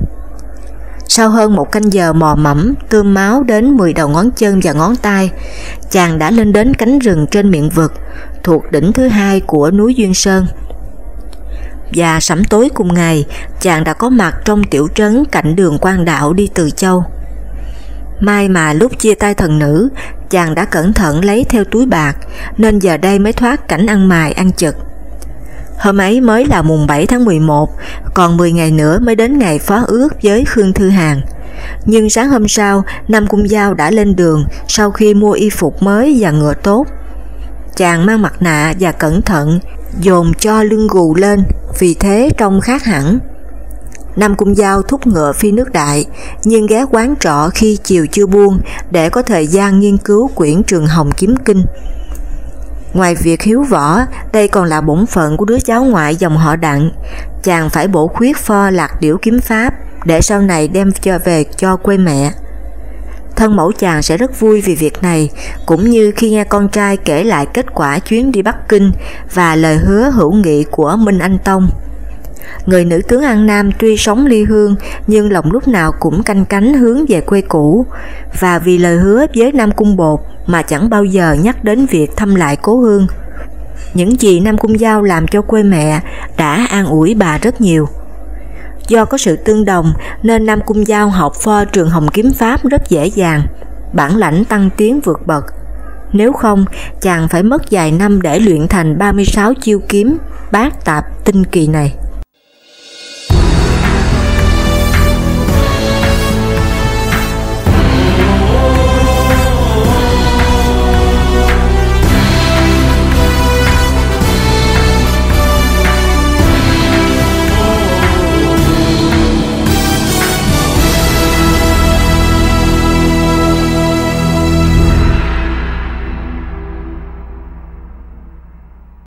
[SPEAKER 1] Sau hơn một canh giờ mò mẫm, tươm máu đến 10 đầu ngón chân và ngón tay, chàng đã lên đến cánh rừng trên miệng vực, thuộc đỉnh thứ hai của núi Duyên Sơn và sẩm tối cùng ngày, chàng đã có mặt trong tiểu trấn cạnh đường quan đạo đi từ châu. May mà lúc chia tay thần nữ, chàng đã cẩn thận lấy theo túi bạc, nên giờ đây mới thoát cảnh ăn mài ăn chực. Hôm ấy mới là mùng 7 tháng 11, còn 10 ngày nữa mới đến ngày phó ước với Khương Thư Hàng. Nhưng sáng hôm sau, Nam Cung Giao đã lên đường sau khi mua y phục mới và ngựa tốt. Chàng mang mặt nạ và cẩn thận, dồn cho lưng gù lên, vì thế trông khác hẳn. Nam Cung Giao thúc ngựa phi nước đại, nhưng ghé quán trọ khi chiều chưa buông để có thời gian nghiên cứu quyển trường Hồng Kiếm Kinh. Ngoài việc hiếu võ, đây còn là bổn phận của đứa cháu ngoại dòng họ đặng. Chàng phải bổ khuyết pho lạc điểu kiếm pháp để sau này đem cho về cho quê mẹ. Thân mẫu chàng sẽ rất vui vì việc này, cũng như khi nghe con trai kể lại kết quả chuyến đi Bắc Kinh và lời hứa hữu nghị của Minh Anh Tông. Người nữ tướng An Nam tuy sống ly hương nhưng lòng lúc nào cũng canh cánh hướng về quê cũ và vì lời hứa với Nam Cung Bột mà chẳng bao giờ nhắc đến việc thăm lại cố hương. Những gì Nam Cung Giao làm cho quê mẹ đã an ủi bà rất nhiều. Do có sự tương đồng nên Nam Cung Giao học pho trường Hồng Kiếm Pháp rất dễ dàng, bản lãnh tăng tiến vượt bậc. Nếu không, chàng phải mất vài năm để luyện thành 36 chiêu kiếm bát tạp tinh kỳ này.